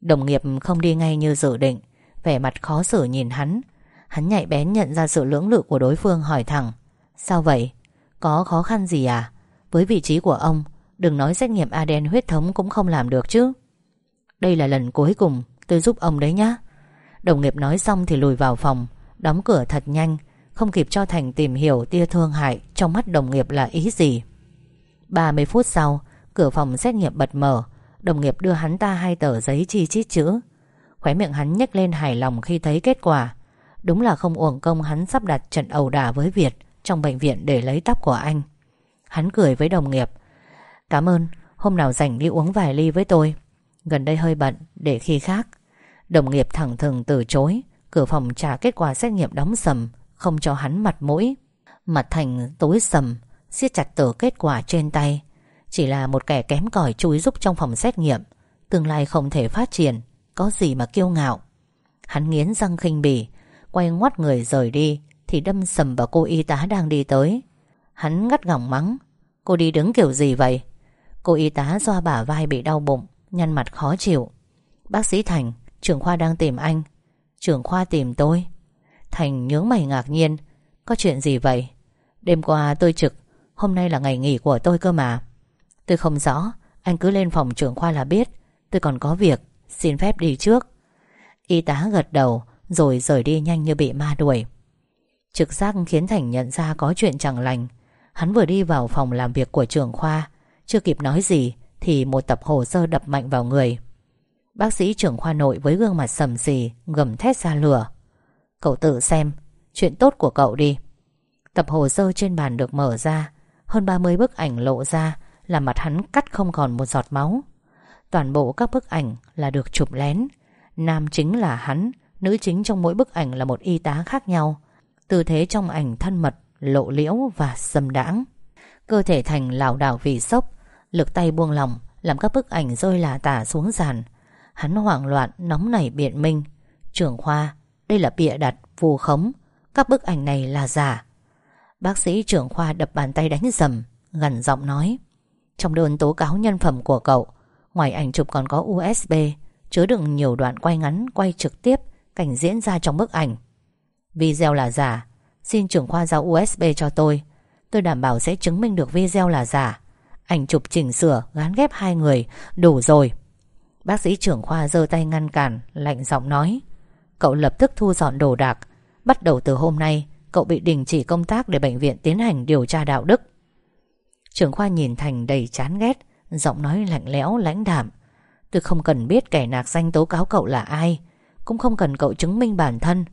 Đồng nghiệp không đi ngay như dự định, Vẻ mặt khó xử nhìn hắn. Hắn nhạy bén nhận ra sự lưỡng lự của đối phương hỏi thẳng, Sao vậy? Có khó khăn gì à? Với vị trí của ông, Đừng nói xét nghiệm ADN huyết thống cũng không làm được chứ. Đây là lần cuối cùng Tôi giúp ông đấy nhá. Đồng nghiệp nói xong thì lùi vào phòng Đóng cửa thật nhanh Không kịp cho Thành tìm hiểu tia thương hại Trong mắt đồng nghiệp là ý gì. 30 phút sau Cửa phòng xét nghiệm bật mở Đồng nghiệp đưa hắn ta hai tờ giấy chi chít chữ. Khóe miệng hắn nhếch lên hài lòng khi thấy kết quả. Đúng là không uổng công hắn sắp đặt trận ẩu đả với Việt Trong bệnh viện để lấy tóc của anh. Hắn cười với đồng nghiệp. Cảm ơn, hôm nào rảnh đi uống vài ly với tôi. Gần đây hơi bận, để khi khác. Đồng nghiệp thẳng thừng từ chối. Cửa phòng trả kết quả xét nghiệm đóng sầm Không cho hắn mặt mũi. Mặt thành tối sầm siết chặt tờ kết quả trên tay. Chỉ là một kẻ kém cỏi chui giúp trong phòng xét nghiệm. Tương lai không thể phát triển Có gì mà kiêu ngạo. Hắn nghiến răng khinh bỉ Quay ngoắt người rời đi Thì đâm sầm vào cô y tá đang đi tới. Hắn ngắt gỏng mắng Cô đi đứng kiểu gì vậy? Cô y tá do bả vai bị đau bụng. Nhăn mặt khó chịu. Bác sĩ Thành, Trưởng khoa đang tìm anh. Trưởng khoa tìm tôi. Thành nhướng mày ngạc nhiên. Có chuyện gì vậy? Đêm qua tôi trực, Hôm nay là ngày nghỉ của tôi cơ mà. Tôi không rõ, Anh cứ lên phòng trưởng khoa là biết. Tôi còn có việc, Xin phép đi trước. Y tá gật đầu, Rồi rời đi nhanh như bị ma đuổi. Trực giác khiến Thành nhận ra có chuyện chẳng lành. Hắn vừa đi vào phòng làm việc của trưởng khoa, Chưa kịp nói gì thì một tập hồ sơ đập mạnh vào người. Bác sĩ trưởng khoa nội với gương mặt sầm xì, Gầm thét ra lửa. Cậu tự xem, Chuyện tốt của cậu đi. Tập hồ sơ trên bàn được mở ra, Hơn 30 bức ảnh lộ ra Là mặt hắn cắt không còn một giọt máu. Toàn bộ các bức ảnh là được chụp lén, Nam chính là hắn, Nữ chính trong mỗi bức ảnh là một y tá khác nhau. Tư thế trong ảnh thân mật, Lộ liễu và sầm đãng. Cơ thể Thành lảo đảo vì sốc Lực tay buông lỏng Làm các bức ảnh rơi là tả xuống sàn. Hắn hoảng loạn nóng nảy biện minh. Trưởng khoa Đây là bịa đặt, vu khống. Các bức ảnh này là giả. Bác sĩ trưởng khoa đập bàn tay đánh dầm Gần giọng nói. Trong đơn tố cáo nhân phẩm của cậu Ngoài ảnh chụp còn có USB Chứa đựng nhiều đoạn quay ngắn Quay trực tiếp cảnh diễn ra trong bức ảnh. Video là giả. Xin trưởng khoa giao USB cho tôi. Tôi đảm bảo sẽ chứng minh được video là giả. Ảnh chụp chỉnh sửa, Gán ghép hai người, Đủ rồi. Bác sĩ trưởng khoa giơ tay ngăn cản, Lạnh giọng nói, Cậu lập tức thu dọn đồ đạc. Bắt đầu từ hôm nay, Cậu bị đình chỉ công tác để bệnh viện tiến hành điều tra đạo đức. Trưởng khoa nhìn Thành đầy chán ghét, Giọng nói lạnh lẽo, lãnh đạm. Tôi không cần biết kẻ nạc danh tố cáo cậu là ai, Cũng không cần cậu chứng minh bản thân.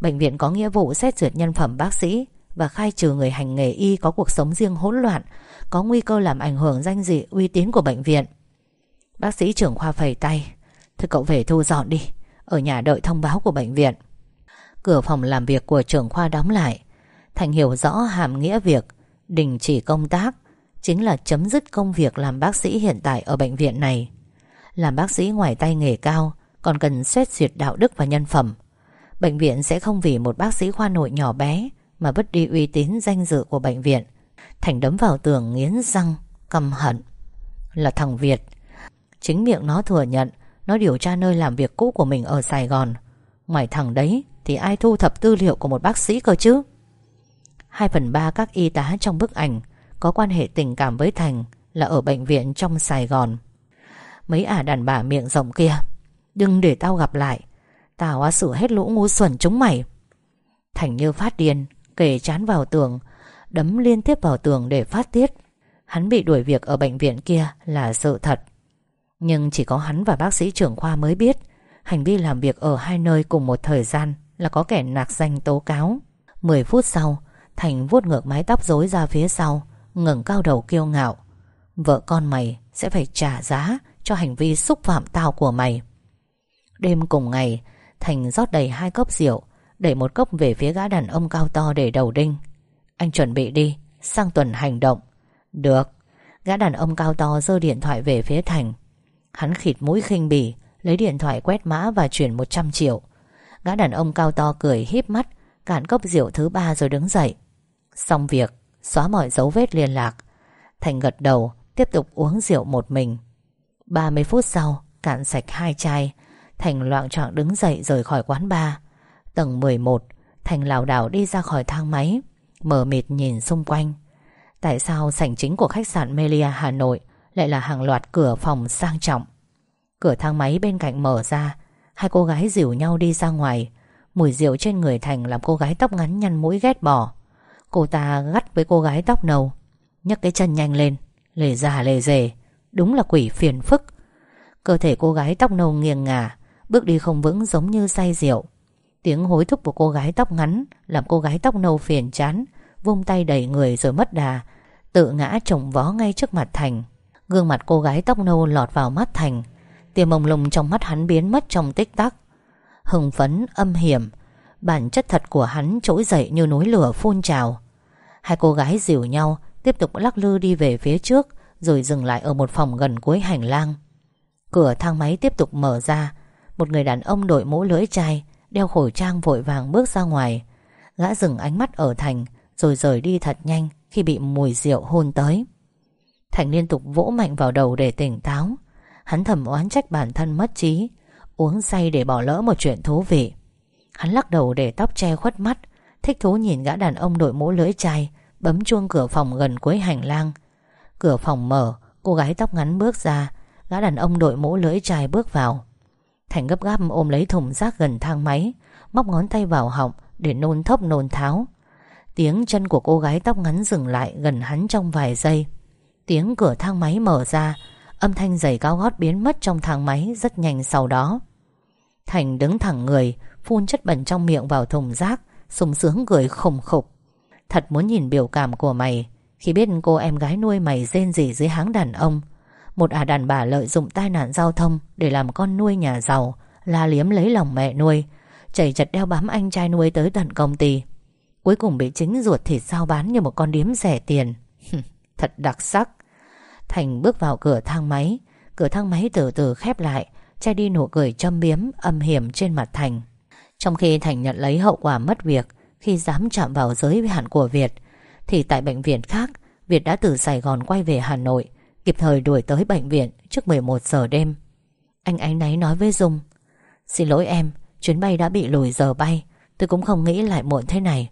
Bệnh viện có nghĩa vụ xét duyệt nhân phẩm bác sĩ và khai trừ người hành nghề y có cuộc sống riêng hỗn loạn, Có nguy cơ làm ảnh hưởng danh dự uy tín của bệnh viện. Bác sĩ trưởng khoa phẩy tay Thôi cậu về thu dọn đi, Ở nhà đợi thông báo của bệnh viện. Cửa phòng làm việc của trưởng khoa đóng lại. Thành hiểu rõ hàm nghĩa việc Đình chỉ công tác Chính là chấm dứt công việc làm bác sĩ hiện tại ở bệnh viện này. Làm bác sĩ ngoài tay nghề cao, Còn cần xét duyệt đạo đức và nhân phẩm. Bệnh viện sẽ không vì một bác sĩ khoa nội nhỏ bé mà vứt đi uy tín danh dự của bệnh viện. Thành đấm vào tường nghiến răng, Căm hận. Là thằng Việt. Chính miệng nó thừa nhận, Nó điều tra nơi làm việc cũ của mình ở Sài Gòn. Ngoài thằng đấy Thì ai thu thập tư liệu của một bác sĩ cơ chứ? 2 phần 3 các y tá trong bức ảnh Có quan hệ tình cảm với Thành Là ở bệnh viện trong Sài Gòn. Mấy ả đàn bà miệng rộng kia, Đừng để tao gặp lại. Tao á xử hết lũ ngu xuẩn chúng mày. Thành như phát điên Kề chán vào tường, Đấm liên tiếp vào tường để phát tiết. Hắn bị đuổi việc ở bệnh viện kia là sự thật. Nhưng chỉ có hắn và bác sĩ trưởng khoa mới biết, Hành vi làm việc ở hai nơi cùng một thời gian Là có kẻ nạc danh tố cáo. 10 phút sau, Thành vuốt ngược mái tóc rối ra phía sau, ngẩng cao đầu kiêu ngạo. Vợ con mày sẽ phải trả giá Cho hành vi xúc phạm tao của mày. Đêm cùng ngày, Thành rót đầy hai cốc rượu Đẩy một cốc về phía gã đàn ông cao to để đầu đinh. Anh chuẩn bị đi, Sang tuần hành động. Được. Gã đàn ông cao to giơ điện thoại về phía Thành. Hắn khịt mũi khinh bỉ, Lấy điện thoại quét mã và chuyển 100 triệu. Gã đàn ông cao to cười híp mắt, Cạn cốc rượu thứ ba rồi đứng dậy. Xong việc, Xóa mọi dấu vết liên lạc. Thành gật đầu, Tiếp tục uống rượu một mình. 30 phút sau, Cạn sạch hai chai. Thành loạn trọng đứng dậy rời khỏi quán bar. Tầng 11 Thành lảo đảo đi ra khỏi thang máy Mở mịt nhìn xung quanh. Tại sao sảnh chính của khách sạn Melia Hà Nội Lại là hàng loạt cửa phòng sang trọng? Cửa thang máy bên cạnh mở ra, Hai cô gái dìu nhau đi ra ngoài. Mùi rượu trên người Thành làm cô gái tóc ngắn nhăn mũi ghét bỏ. Cô ta gắt với cô gái tóc nâu, nhấc cái chân nhanh lên, Lề già lề rề Đúng là quỷ phiền phức. Cơ thể cô gái tóc nâu nghiêng ngả, Bước đi không vững giống như say rượu. Tiếng hối thúc của cô gái tóc ngắn Làm cô gái tóc nâu phiền chán Vung tay đẩy người rồi mất đà Tự ngã trồng vó ngay trước mặt Thành. Gương mặt cô gái tóc nâu lọt vào mắt Thành Tia mông lùng trong mắt hắn biến mất trong tích tắc. Hưng phấn, âm hiểm Bản chất thật của hắn trỗi dậy như núi lửa phun trào. Hai cô gái dìu nhau Tiếp tục lắc lư đi về phía trước Rồi dừng lại ở một phòng gần cuối hành lang. Cửa thang máy tiếp tục mở ra Một người đàn ông đội mũ lưỡi chai Đeo khẩu trang vội vàng bước ra ngoài. Gã dừng ánh mắt ở Thành, Rồi rời đi thật nhanh Khi bị mùi rượu hôn tới. Thành liên tục vỗ mạnh vào đầu để tỉnh táo. Hắn thầm oán trách bản thân mất trí, Uống say để bỏ lỡ một chuyện thú vị. Hắn lắc đầu để tóc che khuất mắt, Thích thú nhìn gã đàn ông đội mũ lưỡi chai, Bấm chuông cửa phòng gần cuối hành lang. Cửa phòng mở, Cô gái tóc ngắn bước ra, Gã đàn ông đội mũ lưỡi chai bước vào. Thành gấp gáp ôm lấy thùng rác gần thang máy Móc ngón tay vào họng Để nôn thốc nôn tháo. Tiếng chân của cô gái tóc ngắn dừng lại Gần hắn trong vài giây. Tiếng cửa thang máy mở ra, Âm thanh giày cao gót biến mất trong thang máy Rất nhanh sau đó. Thành đứng thẳng người, Phun chất bẩn trong miệng vào thùng rác, sung sướng cười khủng khục. Thật muốn nhìn biểu cảm của mày, Khi biết cô em gái nuôi mày rên rỉ dưới háng đàn ông một ả đàn bà lợi dụng tai nạn giao thông Để làm con nuôi nhà giàu, La liếm lấy lòng mẹ nuôi. Chảy chật đeo bám anh trai nuôi tới tận công ty. Cuối cùng bị chính ruột thịt sao bán như một con điếm rẻ tiền. Thật đặc sắc. Thành bước vào cửa thang máy. Cửa thang máy từ từ khép lại, Che đi nụ cười châm biếm, âm hiểm trên mặt Thành. Trong khi Thành nhận lấy hậu quả mất việc, Khi dám chạm vào giới hạn của Việt, Thì tại bệnh viện khác, Việt đã từ Sài Gòn quay về Hà Nội. Kịp thời đuổi tới bệnh viện Trước 11 giờ đêm. Anh ấy náy nói với Dung, Xin lỗi em, Chuyến bay đã bị lùi giờ bay, Tôi cũng không nghĩ lại muộn thế này.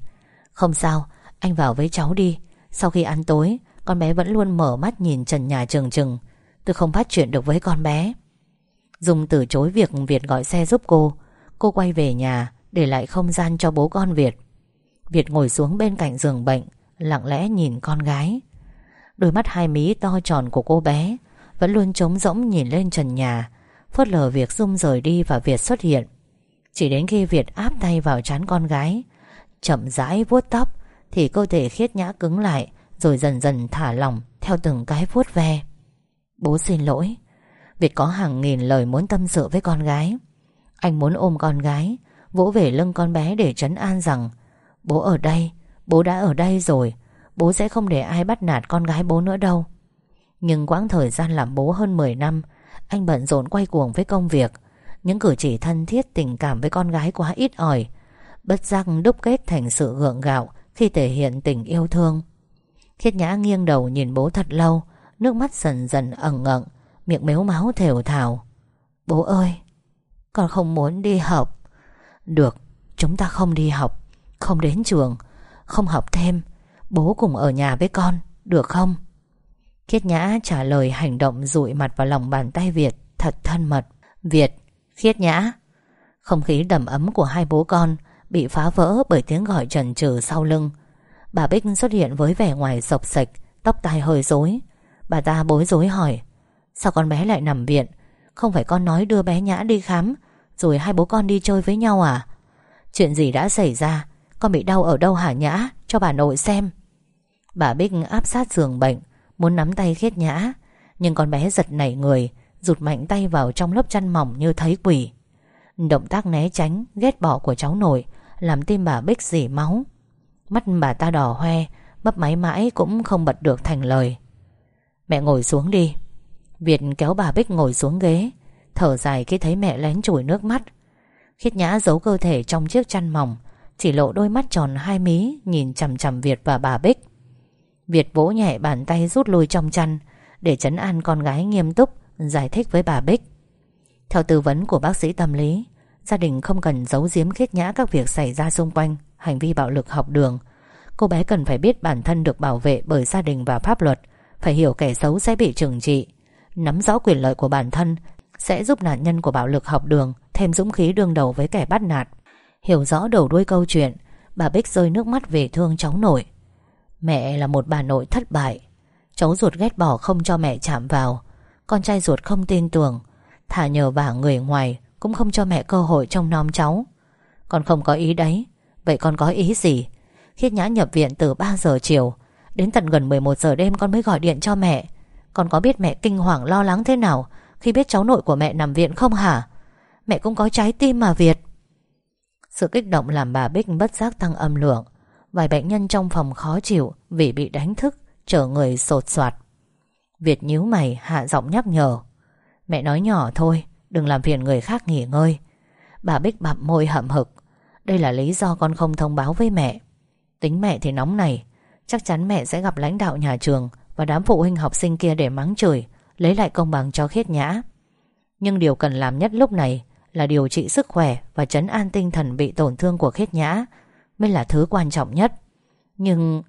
Không sao, Anh vào với cháu đi, Sau khi ăn tối, Con bé vẫn luôn mở mắt nhìn trần nhà trừng trừng Tôi không bắt chuyện được với con bé. Dung từ chối việc Việt gọi xe giúp cô Cô quay về nhà Để lại không gian cho bố con Việt. Việt ngồi xuống bên cạnh giường bệnh, Lặng lẽ nhìn con gái. Đôi mắt hai mí to tròn của cô bé Vẫn luôn trống rỗng nhìn lên trần nhà. Phớt lờ việc Dung rời đi và Việt xuất hiện. Chỉ đến khi Việt áp tay vào trán con gái, Chậm rãi vuốt tóc, Thì cơ thể khiết nhã cứng lại, Rồi dần dần thả lỏng Theo từng cái vuốt ve. Bố xin lỗi. Việt có hàng nghìn lời muốn tâm sự với con gái. Anh muốn ôm con gái, Vỗ về lưng con bé để trấn an rằng, Bố ở đây, Bố đã ở đây rồi Bố sẽ không để ai bắt nạt con gái bố nữa đâu. Nhưng quãng thời gian làm bố hơn 10 năm, Anh bận rộn quay cuồng với công việc. Những cử chỉ thân thiết tình cảm với con gái quá ít ỏi. Bất giác đúc kết thành sự gượng gạo Khi thể hiện tình yêu thương. Khiết nhã nghiêng đầu nhìn bố thật lâu, Nước mắt dần dần ẩn ngận Miệng méo máu thều thào. Bố ơi, Con không muốn đi học. Được, chúng ta không đi học, Không đến trường, Không học thêm. Bố cùng ở nhà với con, Được không? Khiết Nhã trả lời hành động rụi mặt vào lòng bàn tay Việt, Thật thân mật. Việt Khiết Nhã, Không khí đầm ấm của hai bố con Bị phá vỡ bởi tiếng gọi trần trừ sau lưng. Bà Bích xuất hiện với vẻ ngoài sộc sạch, Tóc tai hơi rối. Bà ta bối rối hỏi, Sao con bé lại nằm viện? Không phải con nói đưa bé Nhã đi khám, Rồi hai bố con đi chơi với nhau à? Chuyện gì đã xảy ra? Con bị đau ở đâu hả Nhã? Cho bà nội xem. Bà Bích áp sát giường bệnh, Muốn nắm tay khiết Nhã, Nhưng con bé giật nảy người, Rụt mạnh tay vào trong lớp chăn mỏng như thấy quỷ. Động tác né tránh, Ghét bỏ của cháu nội, Làm tim bà Bích dỉ máu. Mắt bà ta đỏ hoe Bấp máy mãi cũng không bật được thành lời. Mẹ ngồi xuống đi. Việt kéo bà Bích ngồi xuống ghế, Thở dài khi thấy mẹ lén chùi nước mắt. Khiết nhã giấu cơ thể trong chiếc chăn mỏng chỉ lộ đôi mắt tròn hai mí, Nhìn chằm chằm Việt và bà Bích. Việt vỗ nhẹ bàn tay rút lui trong chăn, Để chấn an con gái nghiêm túc, Giải thích với bà Bích. Theo tư vấn của bác sĩ tâm lý, Gia đình không cần giấu giếm khiết nhã Các việc xảy ra xung quanh, Hành vi bạo lực học đường. Cô bé cần phải biết bản thân được bảo vệ bởi gia đình và pháp luật, Phải hiểu kẻ xấu sẽ bị trừng trị, Nắm rõ quyền lợi của bản thân, Sẽ giúp nạn nhân của bạo lực học đường Thêm dũng khí đương đầu với kẻ bắt nạt. Hiểu rõ đầu đuôi câu chuyện, Bà Bích rơi nước mắt về thương cháu nội. Mẹ là một bà nội thất bại. Cháu ruột ghét bỏ không cho mẹ chạm vào. Con trai ruột không tin tưởng. Thả nhờ vả người ngoài Cũng không cho mẹ cơ hội trong nom cháu. Con không có ý đấy. Vậy con có ý gì? Khiết Nhã nhập viện từ 3 giờ chiều. Đến tận gần 11 giờ đêm con mới gọi điện cho mẹ. Con có biết mẹ kinh hoàng lo lắng thế nào Khi biết cháu nội của mẹ nằm viện không hả? Mẹ cũng có trái tim mà Việt. Sự kích động làm bà Bích bất giác tăng âm lượng. Vài bệnh nhân trong phòng khó chịu Vì bị đánh thức chở người sột soạt. Việt nhíu mày, hạ giọng nhắc nhở. Mẹ nói nhỏ thôi, Đừng làm phiền người khác nghỉ ngơi. Bà Bích bặm môi hậm hực. Đây là lý do con không thông báo với mẹ. Tính mẹ thì nóng này. Chắc chắn mẹ sẽ gặp lãnh đạo nhà trường Và đám phụ huynh học sinh kia để mắng chửi, Lấy lại công bằng cho khiết nhã. Nhưng điều cần làm nhất lúc này là điều trị sức khỏe Và chấn an tinh thần bị tổn thương của khiết nhã Mới là thứ quan trọng nhất. Nhưng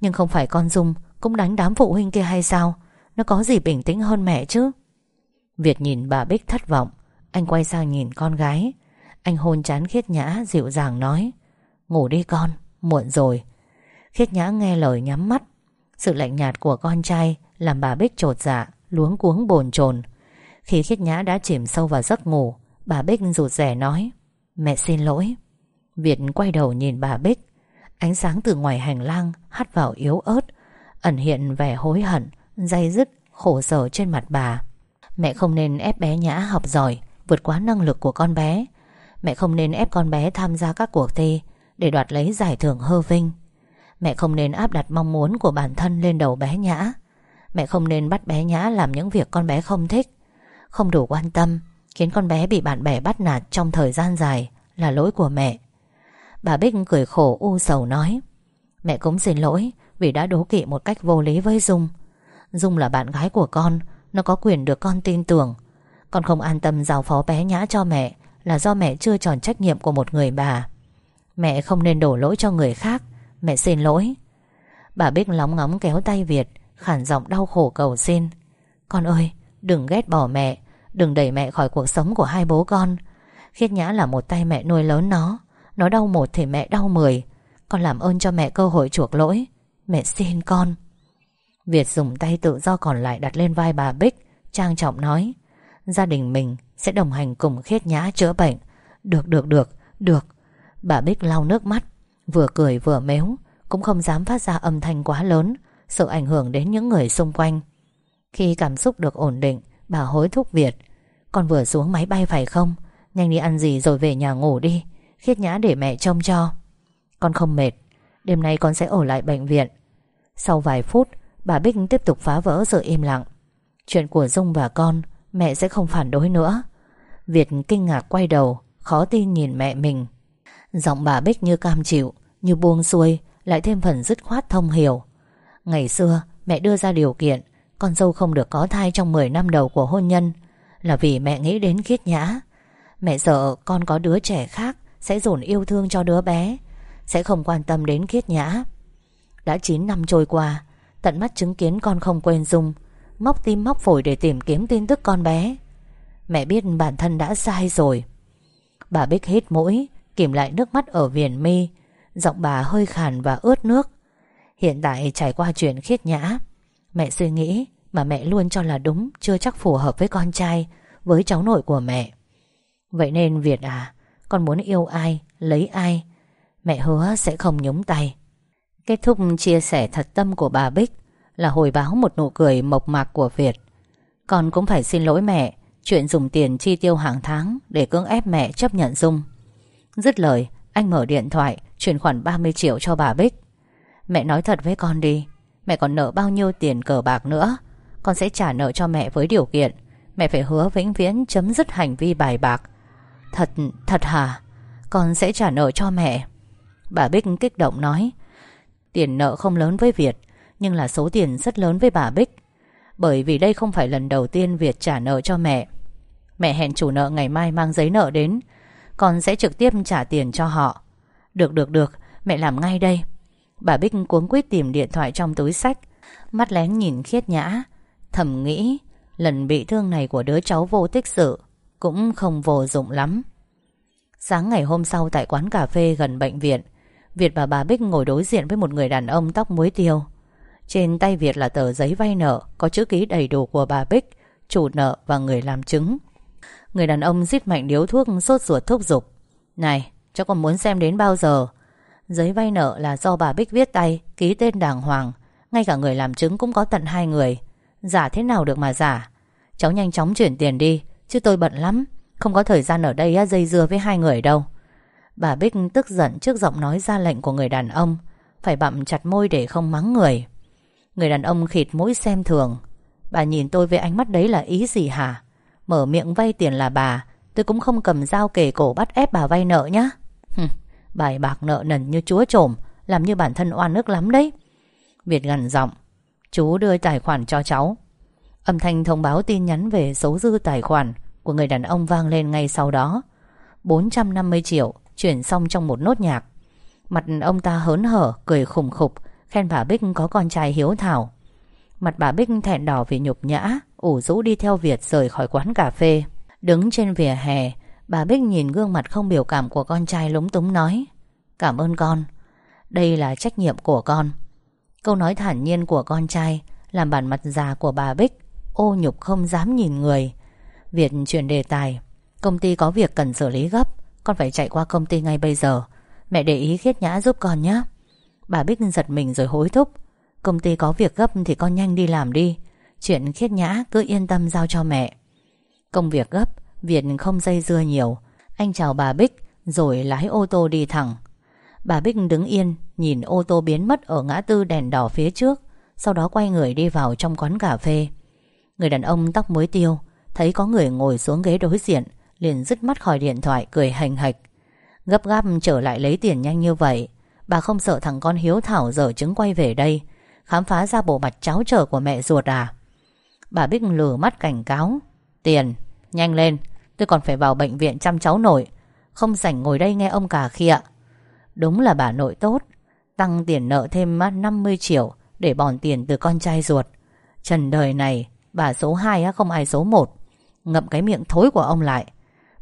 Nhưng không phải con Dung Cũng đánh đám phụ huynh kia hay sao? Nó có gì bình tĩnh hơn mẹ chứ? Việt nhìn bà Bích thất vọng. Anh quay sang nhìn con gái. Anh hôn chán khiết nhã dịu dàng nói Ngủ đi con, muộn rồi. Khiết nhã nghe lời nhắm mắt. Sự lạnh nhạt của con trai Làm bà Bích trột dạ Luống cuống bồn chồn. Khi khiết nhã đã chìm sâu vào giấc ngủ Bà Bích rụt rẻ nói, Mẹ xin lỗi. Việt quay đầu nhìn bà Bích. Ánh sáng từ ngoài hành lang hắt vào yếu ớt, Ẩn hiện vẻ hối hận, day dứt, khổ sở trên mặt bà. Mẹ không nên ép bé Nhã học giỏi, Vượt quá năng lực của con bé. Mẹ không nên ép con bé tham gia các cuộc thi Để đoạt lấy giải thưởng hơ vinh. Mẹ không nên áp đặt mong muốn của bản thân lên đầu bé Nhã. Mẹ không nên bắt bé Nhã làm những việc con bé không thích. Không đủ quan tâm Khiến con bé bị bạn bè bắt nạt trong thời gian dài Là lỗi của mẹ. Bà Bích cười khổ u sầu nói, Mẹ cũng xin lỗi Vì đã đố kỵ một cách vô lý với Dung. Dung là bạn gái của con, Nó có quyền được con tin tưởng. Con không an tâm giao phó bé nhã cho mẹ Là do mẹ chưa tròn trách nhiệm của một người bà. Mẹ không nên đổ lỗi cho người khác, Mẹ xin lỗi. Bà Bích lóng ngóng kéo tay Việt, Khản giọng đau khổ cầu xin, Con ơi, đừng ghét bỏ mẹ. Đừng đẩy mẹ khỏi cuộc sống của hai bố con. Khiết Nhã là một tay mẹ nuôi lớn nó. Nó đau một thì mẹ đau mười. Con làm ơn cho mẹ cơ hội chuộc lỗi. Mẹ xin con. Việt dùng tay tự do còn lại đặt lên vai bà Bích, Trang trọng nói, Gia đình mình sẽ đồng hành cùng Khiết Nhã chữa bệnh. Được được được Được. Bà Bích lau nước mắt, Vừa cười vừa méo Cũng không dám phát ra âm thanh quá lớn, Sợ ảnh hưởng đến những người xung quanh. Khi cảm xúc được ổn định Bà hối thúc Việt, Con vừa xuống máy bay phải không? Nhanh đi ăn gì rồi về nhà ngủ đi, Khiết nhã để mẹ trông cho. Con không mệt, Đêm nay con sẽ ở lại bệnh viện. Sau vài phút, Bà Bích tiếp tục phá vỡ sự im lặng. Chuyện của Dung và con, Mẹ sẽ không phản đối nữa. Việt kinh ngạc quay đầu, Khó tin nhìn mẹ mình. Giọng bà Bích như cam chịu, Như buông xuôi, Lại thêm phần dứt khoát thông hiểu. Ngày xưa, mẹ đưa ra điều kiện con dâu không được có thai trong 10 năm đầu của hôn nhân, Là vì mẹ nghĩ đến khiết nhã. Mẹ sợ con có đứa trẻ khác Sẽ dồn yêu thương cho đứa bé, Sẽ không quan tâm đến khiết nhã. Đã 9 năm trôi qua, Tận mắt chứng kiến con không quên Dung, Móc tim móc phổi để tìm kiếm tin tức con bé. Mẹ biết bản thân đã sai rồi. Bà Bích hít mũi, Kìm lại nước mắt ở viền mi, Giọng bà hơi khàn và ướt nước. Hiện tại trải qua chuyện khiết nhã Mẹ suy nghĩ Mà mẹ luôn cho là đúng Chưa chắc phù hợp với con trai Với cháu nội của mẹ. Vậy nên Việt à Con muốn yêu ai, lấy ai? Mẹ hứa sẽ không nhúng tay. Kết thúc chia sẻ thật tâm của bà Bích Là hồi báo một nụ cười mộc mạc của Việt. Con cũng phải xin lỗi mẹ Chuyện dùng tiền chi tiêu hàng tháng Để cưỡng ép mẹ chấp nhận Dung. Dứt lời Anh mở điện thoại Chuyển khoản 30 triệu cho bà Bích. Mẹ nói thật với con đi Mẹ còn nợ bao nhiêu tiền cờ bạc nữa? Con sẽ trả nợ cho mẹ với điều kiện Mẹ phải hứa vĩnh viễn chấm dứt hành vi bài bạc. Thật, thật hả? Con sẽ trả nợ cho mẹ. Bà Bích kích động nói Tiền nợ không lớn với Việt Nhưng là số tiền rất lớn với bà Bích. Bởi vì đây không phải lần đầu tiên Việt trả nợ cho mẹ. Mẹ hẹn chủ nợ ngày mai mang giấy nợ đến. Con sẽ trực tiếp trả tiền cho họ. Được được được Mẹ làm ngay đây. Bà Bích cuống quýt tìm điện thoại trong túi sách. Mắt lén nhìn khiết nhã. Thầm nghĩ, Lần bị thương này của đứa cháu vô tích sự Cũng không vô dụng lắm. Sáng ngày hôm sau tại quán cà phê gần bệnh viện, Việt và bà Bích ngồi đối diện với một người đàn ông tóc muối tiêu. Trên tay Việt là tờ giấy vay nợ, Có chữ ký đầy đủ của bà Bích, Chủ nợ và người làm chứng. Người đàn ông rít mạnh điếu thuốc sốt ruột thúc giục. Này, Cháu còn muốn xem đến bao giờ? Giấy vay nợ là do bà Bích viết tay, Ký tên đàng hoàng. Ngay cả người làm chứng cũng có tận hai người. Giả thế nào được mà giả? Cháu nhanh chóng chuyển tiền đi, Chứ tôi bận lắm. Không có thời gian ở đây dây dưa với hai người đâu. Bà Bích tức giận trước giọng nói ra lệnh của người đàn ông. Phải bặm chặt môi để không mắng người. Người đàn ông khịt mũi xem thường. Bà nhìn tôi với ánh mắt đấy là ý gì hả? Mở miệng vay tiền là bà, Tôi cũng không cầm dao kề cổ bắt ép bà vay nợ nhá. Bài bạc nợ nần như chúa trộm Làm như bản thân oan ức lắm đấy. Việt gần giọng, Chú đưa tài khoản cho cháu. Âm thanh thông báo tin nhắn về số dư tài khoản Của người đàn ông vang lên ngay sau đó. 450 triệu, Chuyển xong trong một nốt nhạc. Mặt ông ta hớn hở, Cười khủng khục, Khen bà Bích có con trai hiếu thảo. Mặt bà Bích thẹn đỏ vì nhục nhã, ủ rũ đi theo Việt rời khỏi quán cà phê. Đứng trên vỉa hè Bà Bích nhìn gương mặt không biểu cảm của con trai lúng túng nói, Cảm ơn con. Đây là trách nhiệm của con. Câu nói thản nhiên của con trai Làm bản mặt già của bà Bích Ô nhục không dám nhìn người. Việt chuyển đề tài, Công ty có việc cần xử lý gấp, Con phải chạy qua công ty ngay bây giờ. Mẹ để ý khiết nhã giúp con nhé. Bà Bích giật mình rồi hối thúc, Công ty có việc gấp thì con nhanh đi làm đi. Chuyện khiết nhã cứ yên tâm giao cho mẹ. Công việc gấp Việt không dây dưa nhiều. Anh chào bà Bích Rồi lái ô tô đi thẳng. Bà Bích đứng yên Nhìn ô tô biến mất ở ngã tư đèn đỏ phía trước Sau đó quay người đi vào trong quán cà phê. Người đàn ông tóc muối tiêu Thấy có người ngồi xuống ghế đối diện Liền dứt mắt khỏi điện thoại cười hành hạch. Gấp gáp trở lại lấy tiền nhanh như vậy Bà không sợ thằng con hiếu thảo dở chứng quay về đây Khám phá ra bộ mặt cháo trở của mẹ ruột à? Bà Bích lừa mắt cảnh cáo Tiền, nhanh lên Tôi còn phải vào bệnh viện chăm cháu nội. Không rảnh ngồi đây nghe ông cả khịa Đúng là bà nội tốt. Tăng tiền nợ thêm 50 triệu Để bòn tiền từ con trai ruột. Trần đời này, Bà số 2 không ai số 1 Ngậm cái miệng thối của ông lại.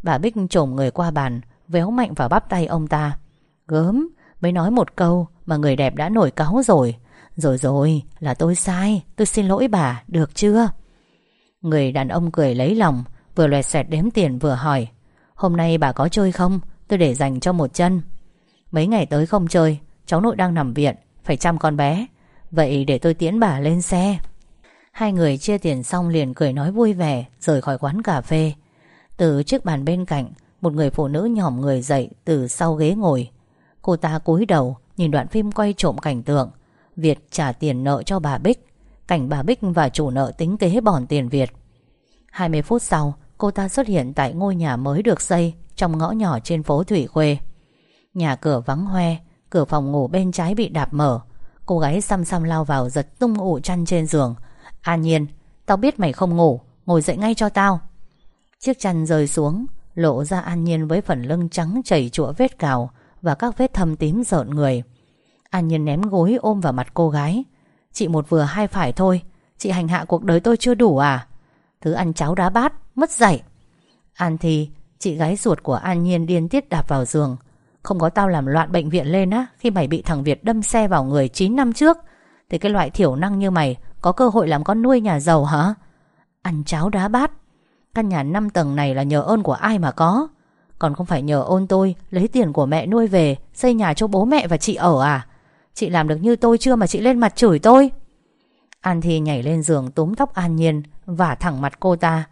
Bà Bích trồm người qua bàn, Véo mạnh vào bắp tay ông ta. Gớm, Mới nói một câu Mà người đẹp đã nổi cáo rồi. Rồi rồi, là tôi sai, Tôi xin lỗi bà, Được chưa? Người đàn ông cười lấy lòng Vừa loẹt xoẹt đếm tiền vừa hỏi, Hôm nay bà có chơi không? Tôi để dành cho một chân. Mấy ngày tới không chơi, Cháu nội đang nằm viện, Phải chăm con bé. Vậy để tôi tiễn bà lên xe. Hai người chia tiền xong liền cười nói vui vẻ, Rời khỏi quán cà phê. Từ chiếc bàn bên cạnh, Một người phụ nữ nhỏm người dậy Từ sau ghế ngồi. Cô ta cúi đầu, nhìn đoạn phim quay trộm cảnh tượng. Việt trả tiền nợ cho bà Bích, Cảnh bà Bích và chủ nợ tính kế bòn tiền Việt. 20 phút sau Cô ta xuất hiện tại ngôi nhà mới được xây, Trong ngõ nhỏ trên phố Thủy Khuê. Nhà cửa vắng hoe, Cửa phòng ngủ bên trái bị đạp mở. Cô gái xăm xăm lao vào giật tung ủ chăn trên giường. An nhiên, Tao biết mày không ngủ, Ngồi dậy ngay cho tao. Chiếc chăn rơi xuống, Lộ ra an nhiên với phần lưng trắng chảy chỗ vết cào Và các vết thâm tím rợn người. An nhiên ném gối ôm vào mặt cô gái. Chị một vừa hai phải thôi, Chị hành hạ cuộc đời tôi chưa đủ à? Thứ ăn cháo đá bát Mất dạy. An thì Chị gái ruột của An Nhiên điên tiết đạp vào giường. Không có tao làm loạn bệnh viện lên á, Khi mày bị thằng Việt đâm xe vào người 9 năm trước, Thì cái loại thiểu năng như mày Có cơ hội làm con nuôi nhà giàu hả? Ăn cháo đá bát. Căn nhà 5 tầng này là nhờ ơn của ai mà có? Còn không phải nhờ ơn tôi Lấy tiền của mẹ nuôi về, Xây nhà cho bố mẹ và chị ở à? Chị làm được như tôi chưa mà chị lên mặt chửi tôi? An Thi nhảy lên giường túm tóc An Nhiên và thẳng mặt cô ta.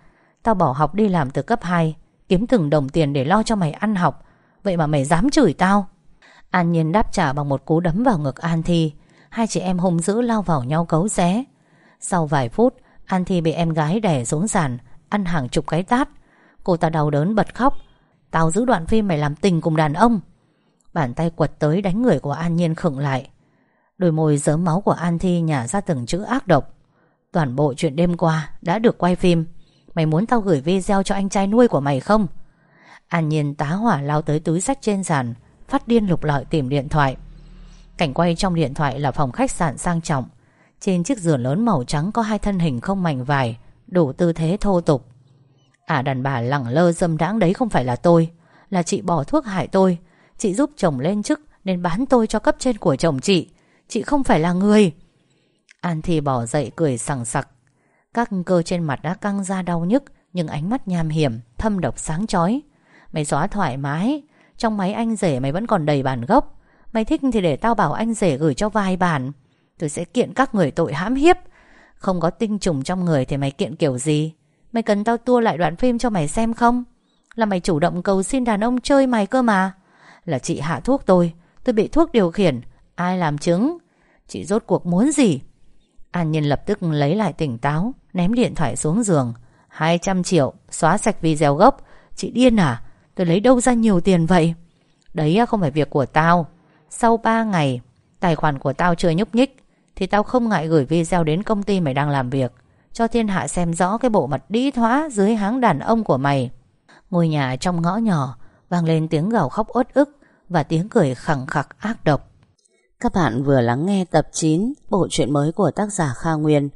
Tao bỏ học đi làm từ cấp 2 Kiếm từng đồng tiền để lo cho mày ăn học. Vậy mà mày dám chửi tao? An Nhiên đáp trả bằng một cú đấm vào ngực An Thi. Hai chị em hung dữ lao vào nhau cấu xé. Sau vài phút, An Thi bị em gái đè xuống sàn, Ăn hàng chục cái tát. Cô ta đau đớn bật khóc. Tao giữ đoạn phim mày làm tình cùng đàn ông. Bàn tay quật tới đánh người của An Nhiên khựng lại. Đôi môi dớm máu của An Thi nhả ra từng chữ ác độc. Toàn bộ chuyện đêm qua đã được quay phim. Mày muốn tao gửi video cho anh trai nuôi của mày không? An Nhiên tá hỏa lao tới túi sách trên sàn, Phát điên lục lọi tìm điện thoại. Cảnh quay trong điện thoại là phòng khách sạn sang trọng. Trên chiếc giường lớn màu trắng Có hai thân hình không mảnh vải, Đủ tư thế thô tục. À đàn bà lẳng lơ dâm đãng đấy không phải là tôi, Là chị bỏ thuốc hại tôi. Chị giúp chồng lên chức Nên bán tôi cho cấp trên của chồng chị. Chị không phải là người. An thì bỏ dậy cười sằng sặc. Các cơ trên mặt đã căng ra đau nhức, Nhưng ánh mắt nham hiểm, Thâm độc sáng chói. Mày xóa thoải mái. Trong máy anh rể mày vẫn còn đầy bản gốc. Mày thích thì để tao bảo anh rể gửi cho vài bản. Tôi sẽ kiện các người tội hãm hiếp. Không có tinh trùng trong người thì mày kiện kiểu gì? Mày cần tao tua lại đoạn phim cho mày xem không? Là mày chủ động cầu xin đàn ông chơi mày cơ mà. Là chị hạ thuốc tôi. Tôi bị thuốc điều khiển. Ai làm chứng? Chị rốt cuộc muốn gì? An Nhiên lập tức lấy lại tỉnh táo, Ném điện thoại xuống giường. 200 triệu, xóa sạch video gốc. Chị điên à? Tôi lấy đâu ra nhiều tiền vậy? Đấy à, không phải việc của tao. Sau 3 ngày, Tài khoản của tao chưa nhúc nhích, Thì tao không ngại gửi video đến công ty mày đang làm việc. Cho thiên hạ xem rõ cái bộ mặt đĩ thoá Dưới háng đàn ông của mày. Ngôi nhà trong ngõ nhỏ Vang lên tiếng gào khóc uất ức Và tiếng cười khẳng khặc ác độc. Các bạn vừa lắng nghe tập 9 Bộ truyện mới của tác giả Kha Nguyên.